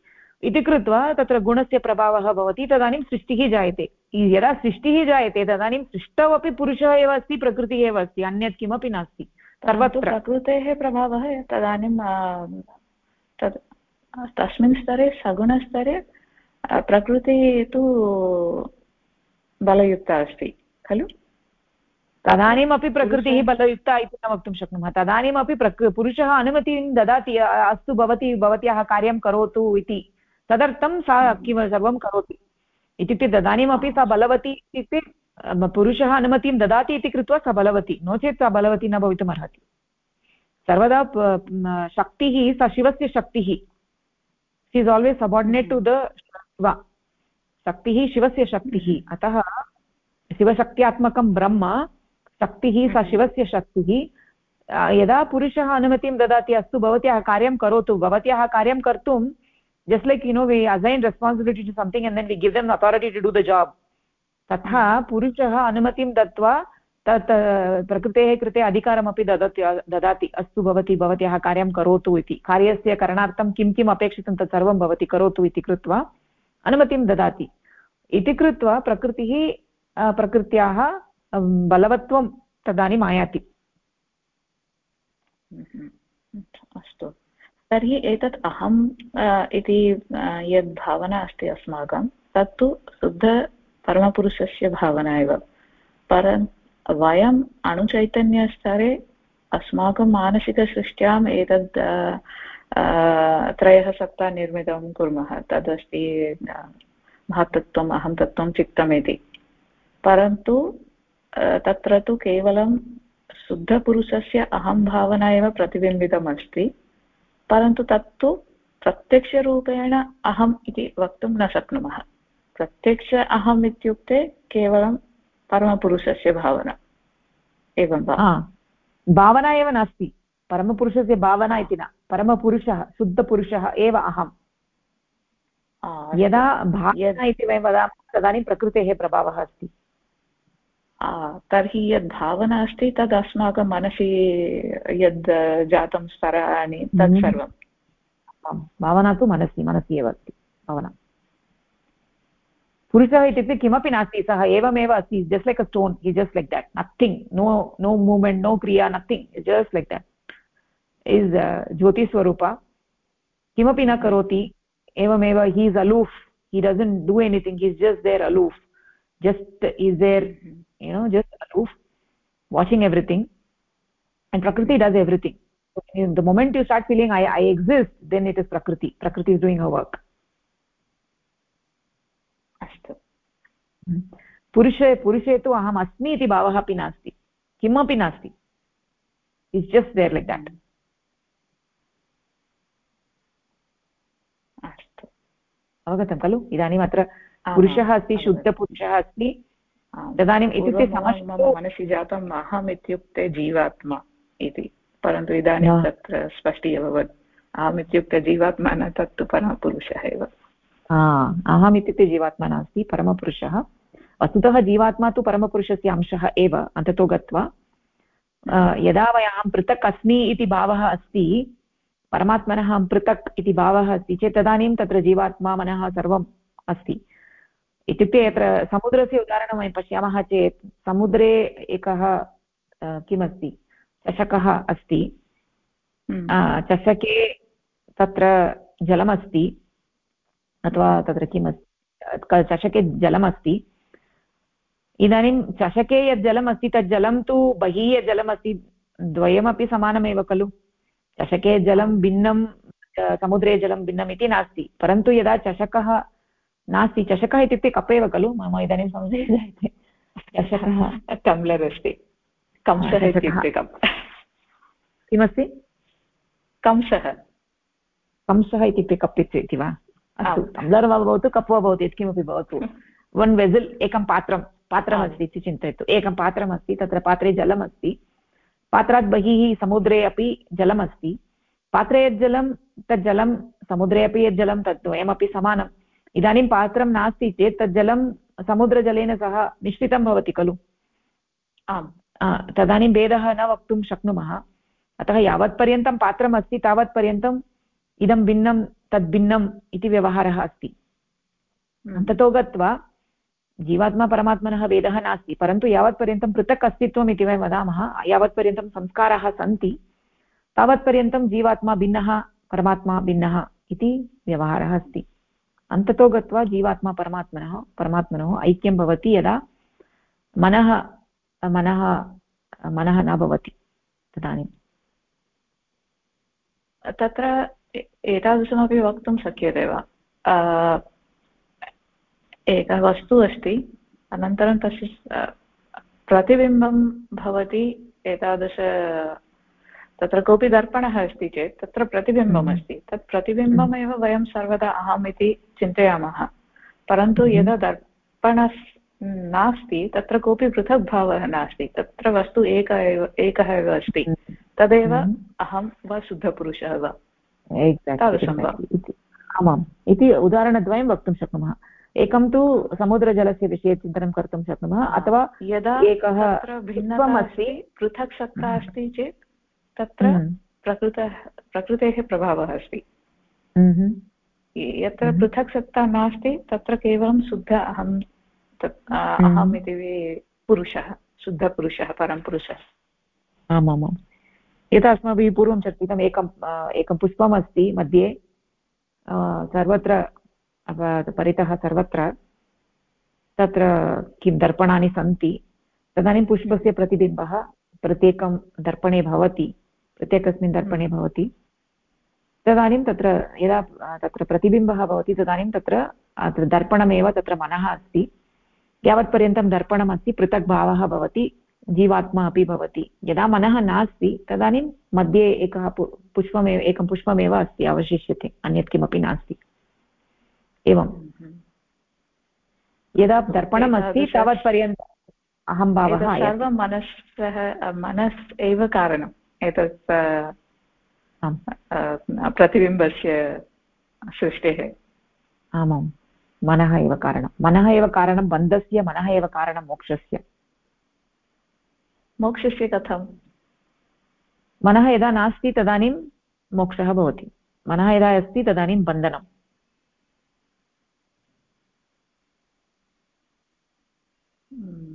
इति कृत्वा तत्र गुणस्य प्रभावः भवति तदानीं सृष्टिः जायते। यदा सृष्टिः जायते तदानीं सृष्टौ अपि पुरुषः एव अस्ति प्रकृतिः एव अस्ति अन्यत् किमपि नास्ति। सर्वत्र। प्रकृतेः प्रभावः तदानीं तद् तस्मिन् स्तरे सगुणस्तरे प्रकृतिः तु बलयुक्ता अस्ति खलु? तदानीमपि प्रकृतिः बलयुक्ता इति न वक्तुं शक्नुमः। तदानीमपि प्रकृ पुरुषः अनुमतिं ददाति अस्तु भवती भवत्याः कार्यं करोतु इति। तदर्थं सा किं सर्वं करोति। इत्युक्ते तदानीमपि सा बलवती इत्युक्ते पुरुषः अनुमतिं ददाति इति कृत्वा सा बलवती। नो चेत् सा बलवती न भवितुम् अर्हति सर्वदा शक्तिः सा शिवस्य शक्तिः। She is always subordinate to the Shiva शक्तिः शिवस्य शक्तिः अतः शिवशक्त्यात्मकं ब्रह्म शक्तिः सा शिवस्य शक्तिः यदा पुरुषः अनुमतिं ददाति अस्तु भवत्याः कार्यं करोतु भवत्याः कार्यं कर्तुं just like you know we assign responsibility to something and then we give them authority to do the job तथा पुरुषः अनुमतिं दत्त्वा तत् प्रकृतेः कृते अधिकारमपि ददति ददाति अस्तु भवती भवत्याः कार्यं करोतु इति। कार्यस्य करणार्थं किं किम् अपेक्षितं तत् सर्वं भवती करोतु इति कृत्वा अनुमतिं ददाति। इति कृत्वा प्रकृतिः प्रकृत्याः बलवत्वं तदानीम् आयाति। अस्तु। तर्हि एतत् अहम् इति यद् भावना अस्ति अस्माकं तत्तु शुद्ध परमपुरुषस्य भावना एव। परन्तु वयम् अणुचैतन्यस्तरे अस्माकं मानसिकसृष्ट्याम् एतद् त्रयः सप्ताह निर्मितं कुर्मः। तदस्ति महत्तत्वम् अहं तत्त्वं चित्तम् इति परन्तु तत्र तु केवलं शुद्धपुरुषस्य अहं भावना एव प्रतिबिम्बितमस्ति। परन्तु तत्तु प्रत्यक्षरूपेण अहम् इति वक्तुं न शक्नुमः। प्रत्यक्ष अहम् इत्युक्ते केवलं परमपुरुषस्य भावना। एवं वा? भावना एव नास्ति। परमपुरुषस्य भावना इति न। परमपुरुषः शुद्धपुरुषः एव अहम्। यदा भावना इति वयं वदामः तदानीं प्रकृतेः प्रभावः अस्ति। तर्हि यद् भावना अस्ति तद् अस्माकं मनसि यद् जातं स्तराणि तत् भावना तु मनसि मनसि एव अस्ति भावना। पुरुषः इत्युक्ते किमपि नास्ति, सः एवमेव अस्ति just like a stone he just like that nothing no no movement no क्रिया nothing just like that is ज्योतिस्वरूपा किमपि न करोति एवमेव he is aloof he doesn't do anything he is just there aloof just is there you know just aloof watching everything prakriti does everything. So, the moment you start feeling i i exist, then it is prakriti prakriti is doing her work अस्तु पुरुषे पुरुषे तु अहम् अस्मि इति भावः अपि नास्ति। किमपि नास्ति। It's just there like that अवगतं खलु? इदानीम् अत्र पुरुषः अस्ति शुद्धपुरुषः अस्ति। तदानीम् इत्युक्ते मम मनसि जातम् अहम् इत्युक्ते जीवात्मा इति। परन्तु इदानीं तत्र स्पष्टी अभवत्। अहम् इत्युक्ते जीवात्मा न तत्तु परमपुरुषः एव। अहम् इत्युक्ते जीवात्मा नास्ति परमपुरुषः। वस्तुतः जीवात्मा तु परमपुरुषस्य अंशः एव अन्ततो गत्वा यदा वयं पृथक् अस्मि इति भावः अस्ति परमात्मनः अहं पृथक् इति भावः अस्ति चेत् तदानीं तत्र जीवात्मा मनः सर्वम् अस्ति। इत्युक्ते यत्र समुद्रस्य उदाहरणं वयं पश्यामः चेत् समुद्रे एकः किमस्ति? चषकः अस्ति। हम्म। चषके तत्र जलमस्ति अथवा तत्र किम् अस्ति चषके जलमस्ति इदानीं चषके यत् जलम् अस्ति तत् जलं तु बहिः यत् जलमस्ति द्वयमपि समानमेव खलु। चषके जलं भिन्नं समुद्रे जलं भिन्नम् इति नास्ति। परन्तु यदा चषकः नास्ति चषकः इत्युक्ते कप् एव खलु मम इदानीं संशयः जायते। चषकः टम्लर् अस्ति। कंसः इत्युक्ते कप्। किमस्ति? कंसः कंसः इत्युक्ते कप् इति वा? अस्तु वा भवतु कप् वा भवतु यत्किमपि भवतु। वन् वेजल् एकं पात्रं पात्रमस्ति इति चिन्तयतु। एकं पात्रमस्ति तत्र पात्रे जलमस्ति। पात्रात् बहिः समुद्रे अपि जलमस्ति। पात्रे यत् जलं तत् जलं समुद्रे अपि यत् जलं तत् द्वयमपि समानम्। इदानीं पात्रं नास्ति चेत् तत् जलं समुद्रजलेन सह मिश्रितं भवति खलु। आम्। तदानीं भेदः न वक्तुं शक्नुमः। अतः यावत्पर्यन्तं पात्रमस्ति तावत्पर्यन्तम् इदं भिन्नं तद् भिन्नम् इति व्यवहारः अस्ति। हम्म। ततो गत्वा जीवात्मा परमात्मनः भेदः नास्ति, परन्तु यावत्पर्यन्तं पृथक् अस्तित्वम् इति वयं वदामः, यावत्पर्यन्तं संस्काराः सन्ति, तावत्पर्यन्तं जीवात्मा भिन्नः, परमात्मा भिन्नः इति व्यवहारः अस्ति। अन्ततो गत्वा जीवात्मा परमात्मनः परमात्मनः ऐक्यं भवति यदा मनः मनः मनः न भवति तदानीं। तत्र एतादृशमपि वक्तुं शक्यते वा? एकः वस्तु अस्ति अनन्तरं तस्य प्रतिबिम्बं भवति एतादृश तत्र कोऽपि दर्पणः अस्ति चेत् तत्र प्रतिबिम्बम् हम्म। अस्ति। तत् प्रतिबिम्बमेव वयं सर्वदा अहम् इति चिन्तयामः। परन्तु हम्म। यदा दर्पण नास्ति तत्र कोऽपि पृथक् भावः नास्ति। तत्र वस्तु एक एव एकः एव अस्ति। तदेव अहं वा शुद्धपुरुषः वा। तादृशं वा? आमाम्। इति उदाहरणद्वयं वक्तुं शक्नुमः। एकं तु समुद्रजलस्य विषये चिन्तनं कर्तुं शक्नुमः अथवा यदा एकः अस्ति पृथक् सत्ता अस्ति चेत् तत्र हम्म। प्रकृतः प्रकृतेः प्रभावः अस्ति हम्म। यत्र हम्म। पृथक् सत्ता नास्ति तत्र केवलं शुद्ध अहं तत् अहम् इति पुरुषः शुद्धपुरुषः परं पुरुषः आमामाम् यथा अस्माभिः पूर्वं चर्चितम् एकम् एकं पुष्पम् अस्ति मध्ये सर्वत्र परितः सर्वत्र तत्र किं दर्पणानि सन्ति तदानीं पुष्पस्य प्रतिबिम्बः प्रत्येकं दर्पणे भवति प्रत्येकस्मिन् दर्पणे हम्म। भवति। तदानीं तत्र यदा तत्र प्रतिबिम्बः भवति तदानीं तत्र अत्र दर्पणमेव तत्र मनः अस्ति। यावत्पर्यन्तं दर्पणमस्ति पृथक् भावः भवति जीवात्मा अपि भवति। यदा मनः नास्ति तदानीं मध्ये एकः पुष्पमेव एकं पुष्पमेव अस्ति अवशिष्यते अन्यत् किमपि नास्ति। एवं। यदा दर्पणम् अस्ति तावत्पर्यन्तम् अहम्भावः सर्वं मनसः मनस् एव कारणम्। एतत् प्रतिबिम्बस्य सृष्टेः। आमां। मनः एव कारणं मनः एव कारणं बन्धस्य मनः एव कारणं मोक्षस्य। मोक्षस्य कथं मनः यदा नास्ति तदानीं मोक्षः भवति। मनः यदा अस्ति तदानीं बन्धनम्।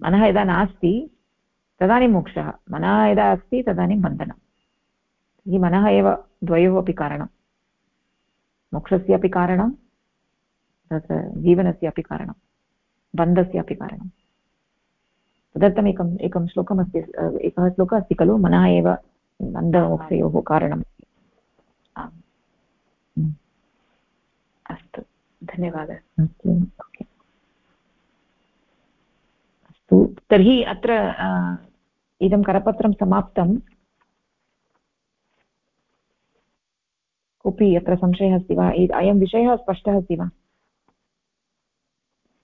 मनः यदा नास्ति, तदानीं मोक्षः। मनः यदा अस्ति, तदानीं बन्धनं। तर्हि मनः एव द्वयोः अपि कारणं। मोक्षस्य अपि कारणं तत्र जीवनस्य अपि कारणं, बन्धस्य अपि कारणं। तदर्थम् एकं श्लोकमस्ति एकः श्लोकः अस्ति खलु, मनः एव बन्धमोक्षयोः कारणम्। अस्तु। धन्यवादः अस्तु तर्हि अत्र इदं करपत्रं समाप्तं। कोऽपि अत्र संशयः अस्ति वा? अयं विषयः स्पष्टः अस्ति वा?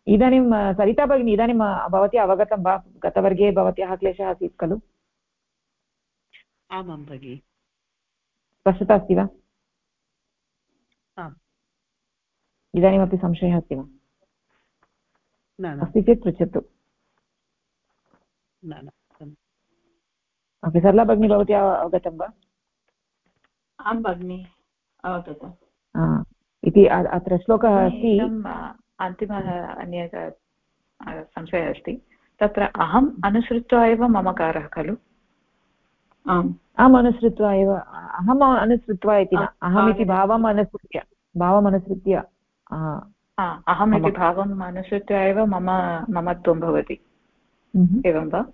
इदानीं सरिता भगिनी इदानीं भवती अवगतं वा? गतवर्गे भवत्याः क्लेशः आसीत् खलु? आमां भगिनि। स्पष्टता अस्ति वा? इदानीमपि संशयः अस्ति वा? अस्ति चेत् पृच्छतु। न ओके सरला भगिनी भवती अवगतं वा? आं भगिनि अवगतम् इति अत्र श्लोकः अस्ति। अन्तिमः अन्य संशयः अस्ति। तत्र अहम् अनुसृत्वा एव ममकारः खलु? आम्। अहम् अनुसृत्वा एव अहम् अनुसृत्वा इति न अहमिति भावम् अनुसृत्य भावम् अनुसृत्य अहम् इति भावम् अनुसृत्य एव मम ममत्वं भवति। एवं वा?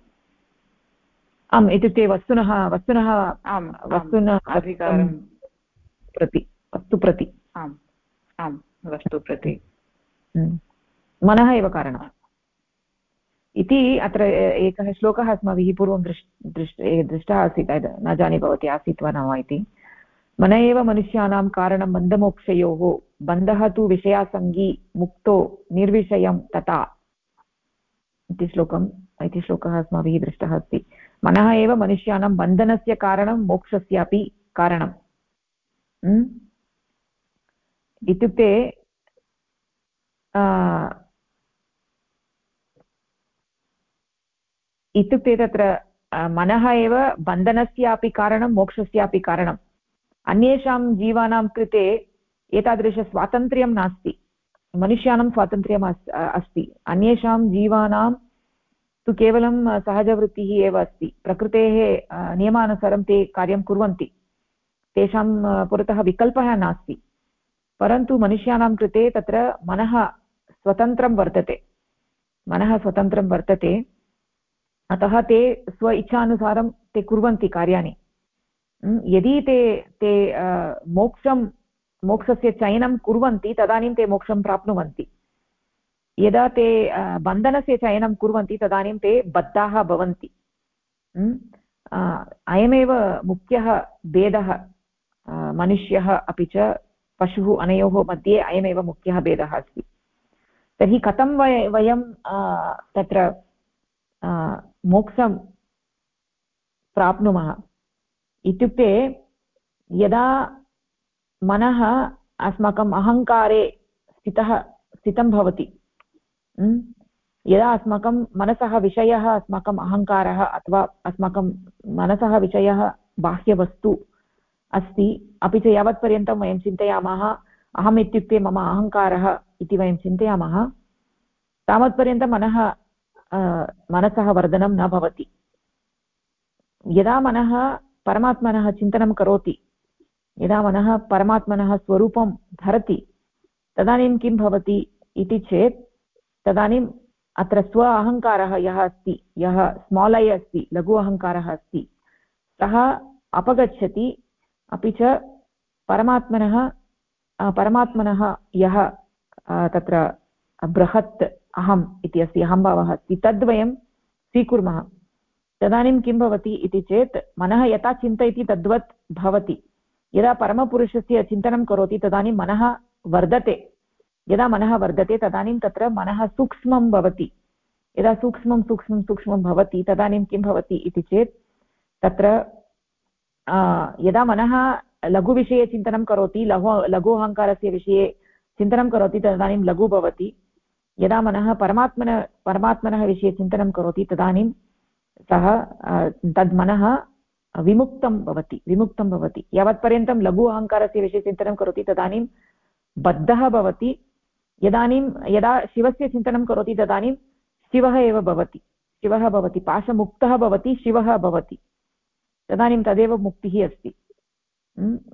आम् इत्युक्ते वस्तुनः वस्तुनः आम् वस्तुनः अधिकारं। प्रति वस्तु प्रति आम् आम् वस्तु प्रति हम्म। मनः एव कारणम्। इति अत्र एकः श्लोकः अस्माभिः पूर्वं दृष् दृष् दृष्टः आसीत् न जाने भवती आसीत् वा न वा इति। मन एव मनुष्याणां कारणं बन्धमोक्षयोः बन्धः तु विषयासङ्गी मुक्तो निर्विषयं तथा। इति श्लोकम्। इति श्लोकः अस्माभिः दृष्टः अस्ति। मनः एव मनुष्याणां बन्धनस्य कारणं, मोक्षस्यापि कारणम्। इत्युक्ते इत्युक्ते तत्र मनः एव बन्धनस्यापि कारणं, मोक्षस्यापि कारणम्। अन्येषां जीवानां कृते एतादृशस्वातन्त्र्यं नास्ति। मनुष्याणां स्वातन्त्र्यम् अस्ति। अन्येषां जीवानां तु केवलं सहजवृत्तिः एव अस्ति। प्रकृतेः नियमानुसारं ते कार्यं कुर्वन्ति। तेषां पुरतः विकल्पः नास्ति। परन्तु मनुष्याणां कृते तत्र मनः स्वतन्त्रं वर्तते। मनः स्वतन्त्रं वर्तते। अतः ते स्व इच्छानुसारं ते कुर्वन्ति कार्याणि। यदि ते ते मोक्षं, मोक्षस्य चयनं कुर्वन्ति, तदानीं ते मोक्षं प्राप्नुवन्ति। यदा ते बन्धनस्य चयनं कुर्वन्ति तदानीं ते बद्धाः भवन्ति। अयमेव मुख्यः भेदः मनुष्यः अपि च पशुः अनयोः मध्ये अयमेव मुख्यः भेदः अस्ति। तर्हि कथं वय, वयं तत्र मोक्षं प्राप्नुमः? इत्युक्ते यदा मनः अस्माकम् अहङ्कारे स्थितः, स्थितं भवति यदा अस्माकं मनसः विषयः, अस्माकम् अहङ्कारः अथवा अस्माकं मनसः विषयः बाह्यवस्तु अस्ति, अपि च यावत्पर्यन्तं वयं चिन्तयामः, अहम् इत्युक्ते मम अहङ्कारः इति वयं चिन्तयामः, तावत्पर्यन्तं मनः मनसः वर्धनं न भवति। यदा मनः परमात्मनः चिन्तनं करोति, यदा मनः परमात्मनः स्वरूपं धरति, तदानीं किं भवति इति चेत् तदानीम् अत्र स्व अहङ्कारः यः अस्ति, यः स्माल् ऐ अस्ति, लघु अहङ्कारः अस्ति, सः अपगच्छति, अपि च परमात्मनः परमात्मनः यः तत्र बृहत् अहम् इति अस्ति अहम्भावः अस्ति, तद्वयं स्वीकुर्मः। तदानीं किं भवति इति चेत्, मनः यथा चिन्तयति तद्वत् भवति। यदा परमपुरुषस्य चिन्तनं करोति, तदानीं मनः वर्धते। यदा मनः वर्धते तदानीं तत्र मनः सूक्ष्मं भवति। यदा सूक्ष्मं सूक्ष्मं सूक्ष्मं भवति, तदानीं किं भवति इति चेत् तत्र यदा मनः लघुविषये चिन्तनं करोति, लघु लघु अहङ्कारस्य विषये चिन्तनं करोति, तदानीं लघु भवति। यदा मनः परमात्मन, परमात्मनः विषये चिन्तनं करोति, तदानीं सः तद् मनः विमुक्तं भवति विमुक्तं भवति। यावत्पर्यन्तं लघु अहङ्कारस्य विषये चिन्तनं करोति, तदानीं बद्धः भवति यदानीं, यदा शिवस्य चिन्तनं करोति तदानीं शिवः एव भवति। शिवः भवति, पाशमुक्तः भवति, शिवः भवति। तदानीं तदेव मुक्तिः अस्ति।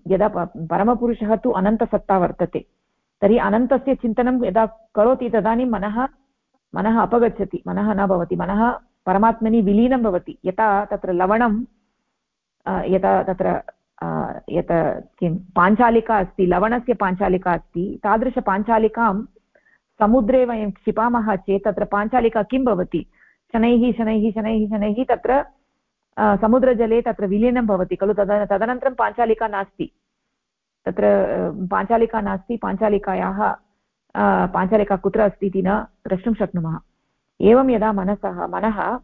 यदा परमपुरुषः तु अनन्तसत्ता वर्तते। तर्हि अनन्तस्य चिन्तनं यदा करोति तदानीं मनः मनः अपगच्छति, मनः न भवति। मनः परमात्मनि विलीनं भवति। यथा तत्र लवणं यथा तत्र यत् किं, पाञ्चालिका अस्ति, लवणस्य पाञ्चालिका अस्ति तादृशपाञ्चालिकां समुद्रे वयं क्षिपामः चेत् तत्र पाञ्चालिका किं भवति? शनैः शनैः शनैः शनैः तत्र समुद्रजले तत्र विलीनं भवति, खलु? तद, तदनन्तरं पाञ्चालिका नास्ति। तत्र पाञ्चालिका नास्ति, पाञ्चालिकायाः पाञ्चालिका कुत्र अस्ति इति न द्रष्टुं शक्नुमः। एवं यदा मनसः, मनः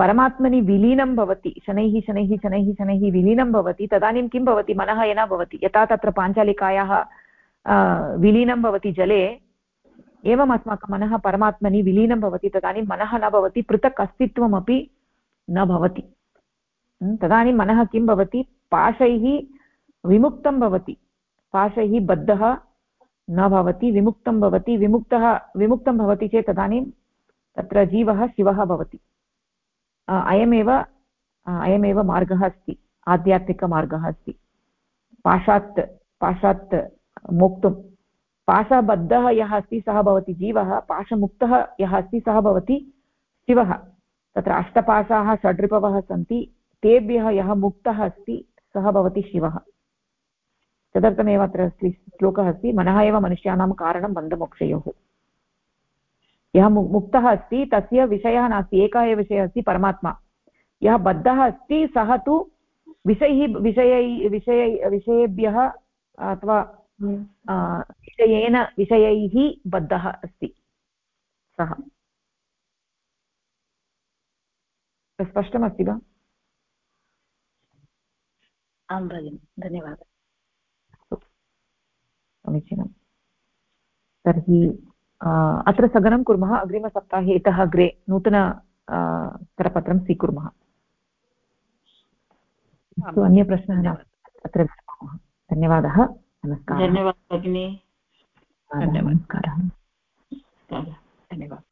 परमात्मनि विलीनं भवति, शनैः शनैः शनैः शनैः विलीनं भवति, तदानीं किं भवति? मनः न भवति, यथा तत्र पाञ्चालिकायाः विलीनं भवति जले, एवम् अस्माकं मनः परमात्मनि विलीनं भवति, तदानीं मनः न भवति, पृथक् अस्तित्वमपि न भवति। तदानीं मनः किं भवति? पाशैः विमुक्तं भवति, पाशैः बद्धः न भवति, विमुक्तं भवति, विमुक्तः, विमुक्तं भवति चेत् तदानीं तत्र जीवः शिवः भवति। अयमेव अयमेव मार्गः अस्ति आध्यात्मिकमार्गः अस्ति। पाशात् पाशात् मोक्तुं। पाशबद्धः यः अस्ति सः भवति जीवः, पाशमुक्तः यः अस्ति सः भवति शिवः। तत्र अष्टपाशाः षड्रिपवः सन्ति, तेभ्यः यः मुक्तः अस्ति सः भवति शिवः। तदर्थमेव अत्र श्लोकः अस्ति, मनः एव मनुष्याणां कारणं बन्धमोक्षयोः। यः मुक्तः अस्ति तस्य विषयः नास्ति एकः एव विषयः अस्ति परमात्मा। यः बद्धः अस्ति सः तु विषयैः विषयै विषयै विषयेभ्यः अथवा विषयेन विषयैः बद्धः अस्ति सः। स्पष्टमस्ति वा? आं भगिनि धन्यवादः। समीचीनं तर्हि अत्र स्थगनं कुर्मः अग्रिमसप्ताहे इतः अग्रे नूतन करपत्रं स्वीकुर्मः। अस्तु अन्यप्रश्नः नास्ति। अत्र विरमामः धन्यवादः। नमस्कारः। धन्यवादः भगिनी। नमस्कारः। धन्यवादः।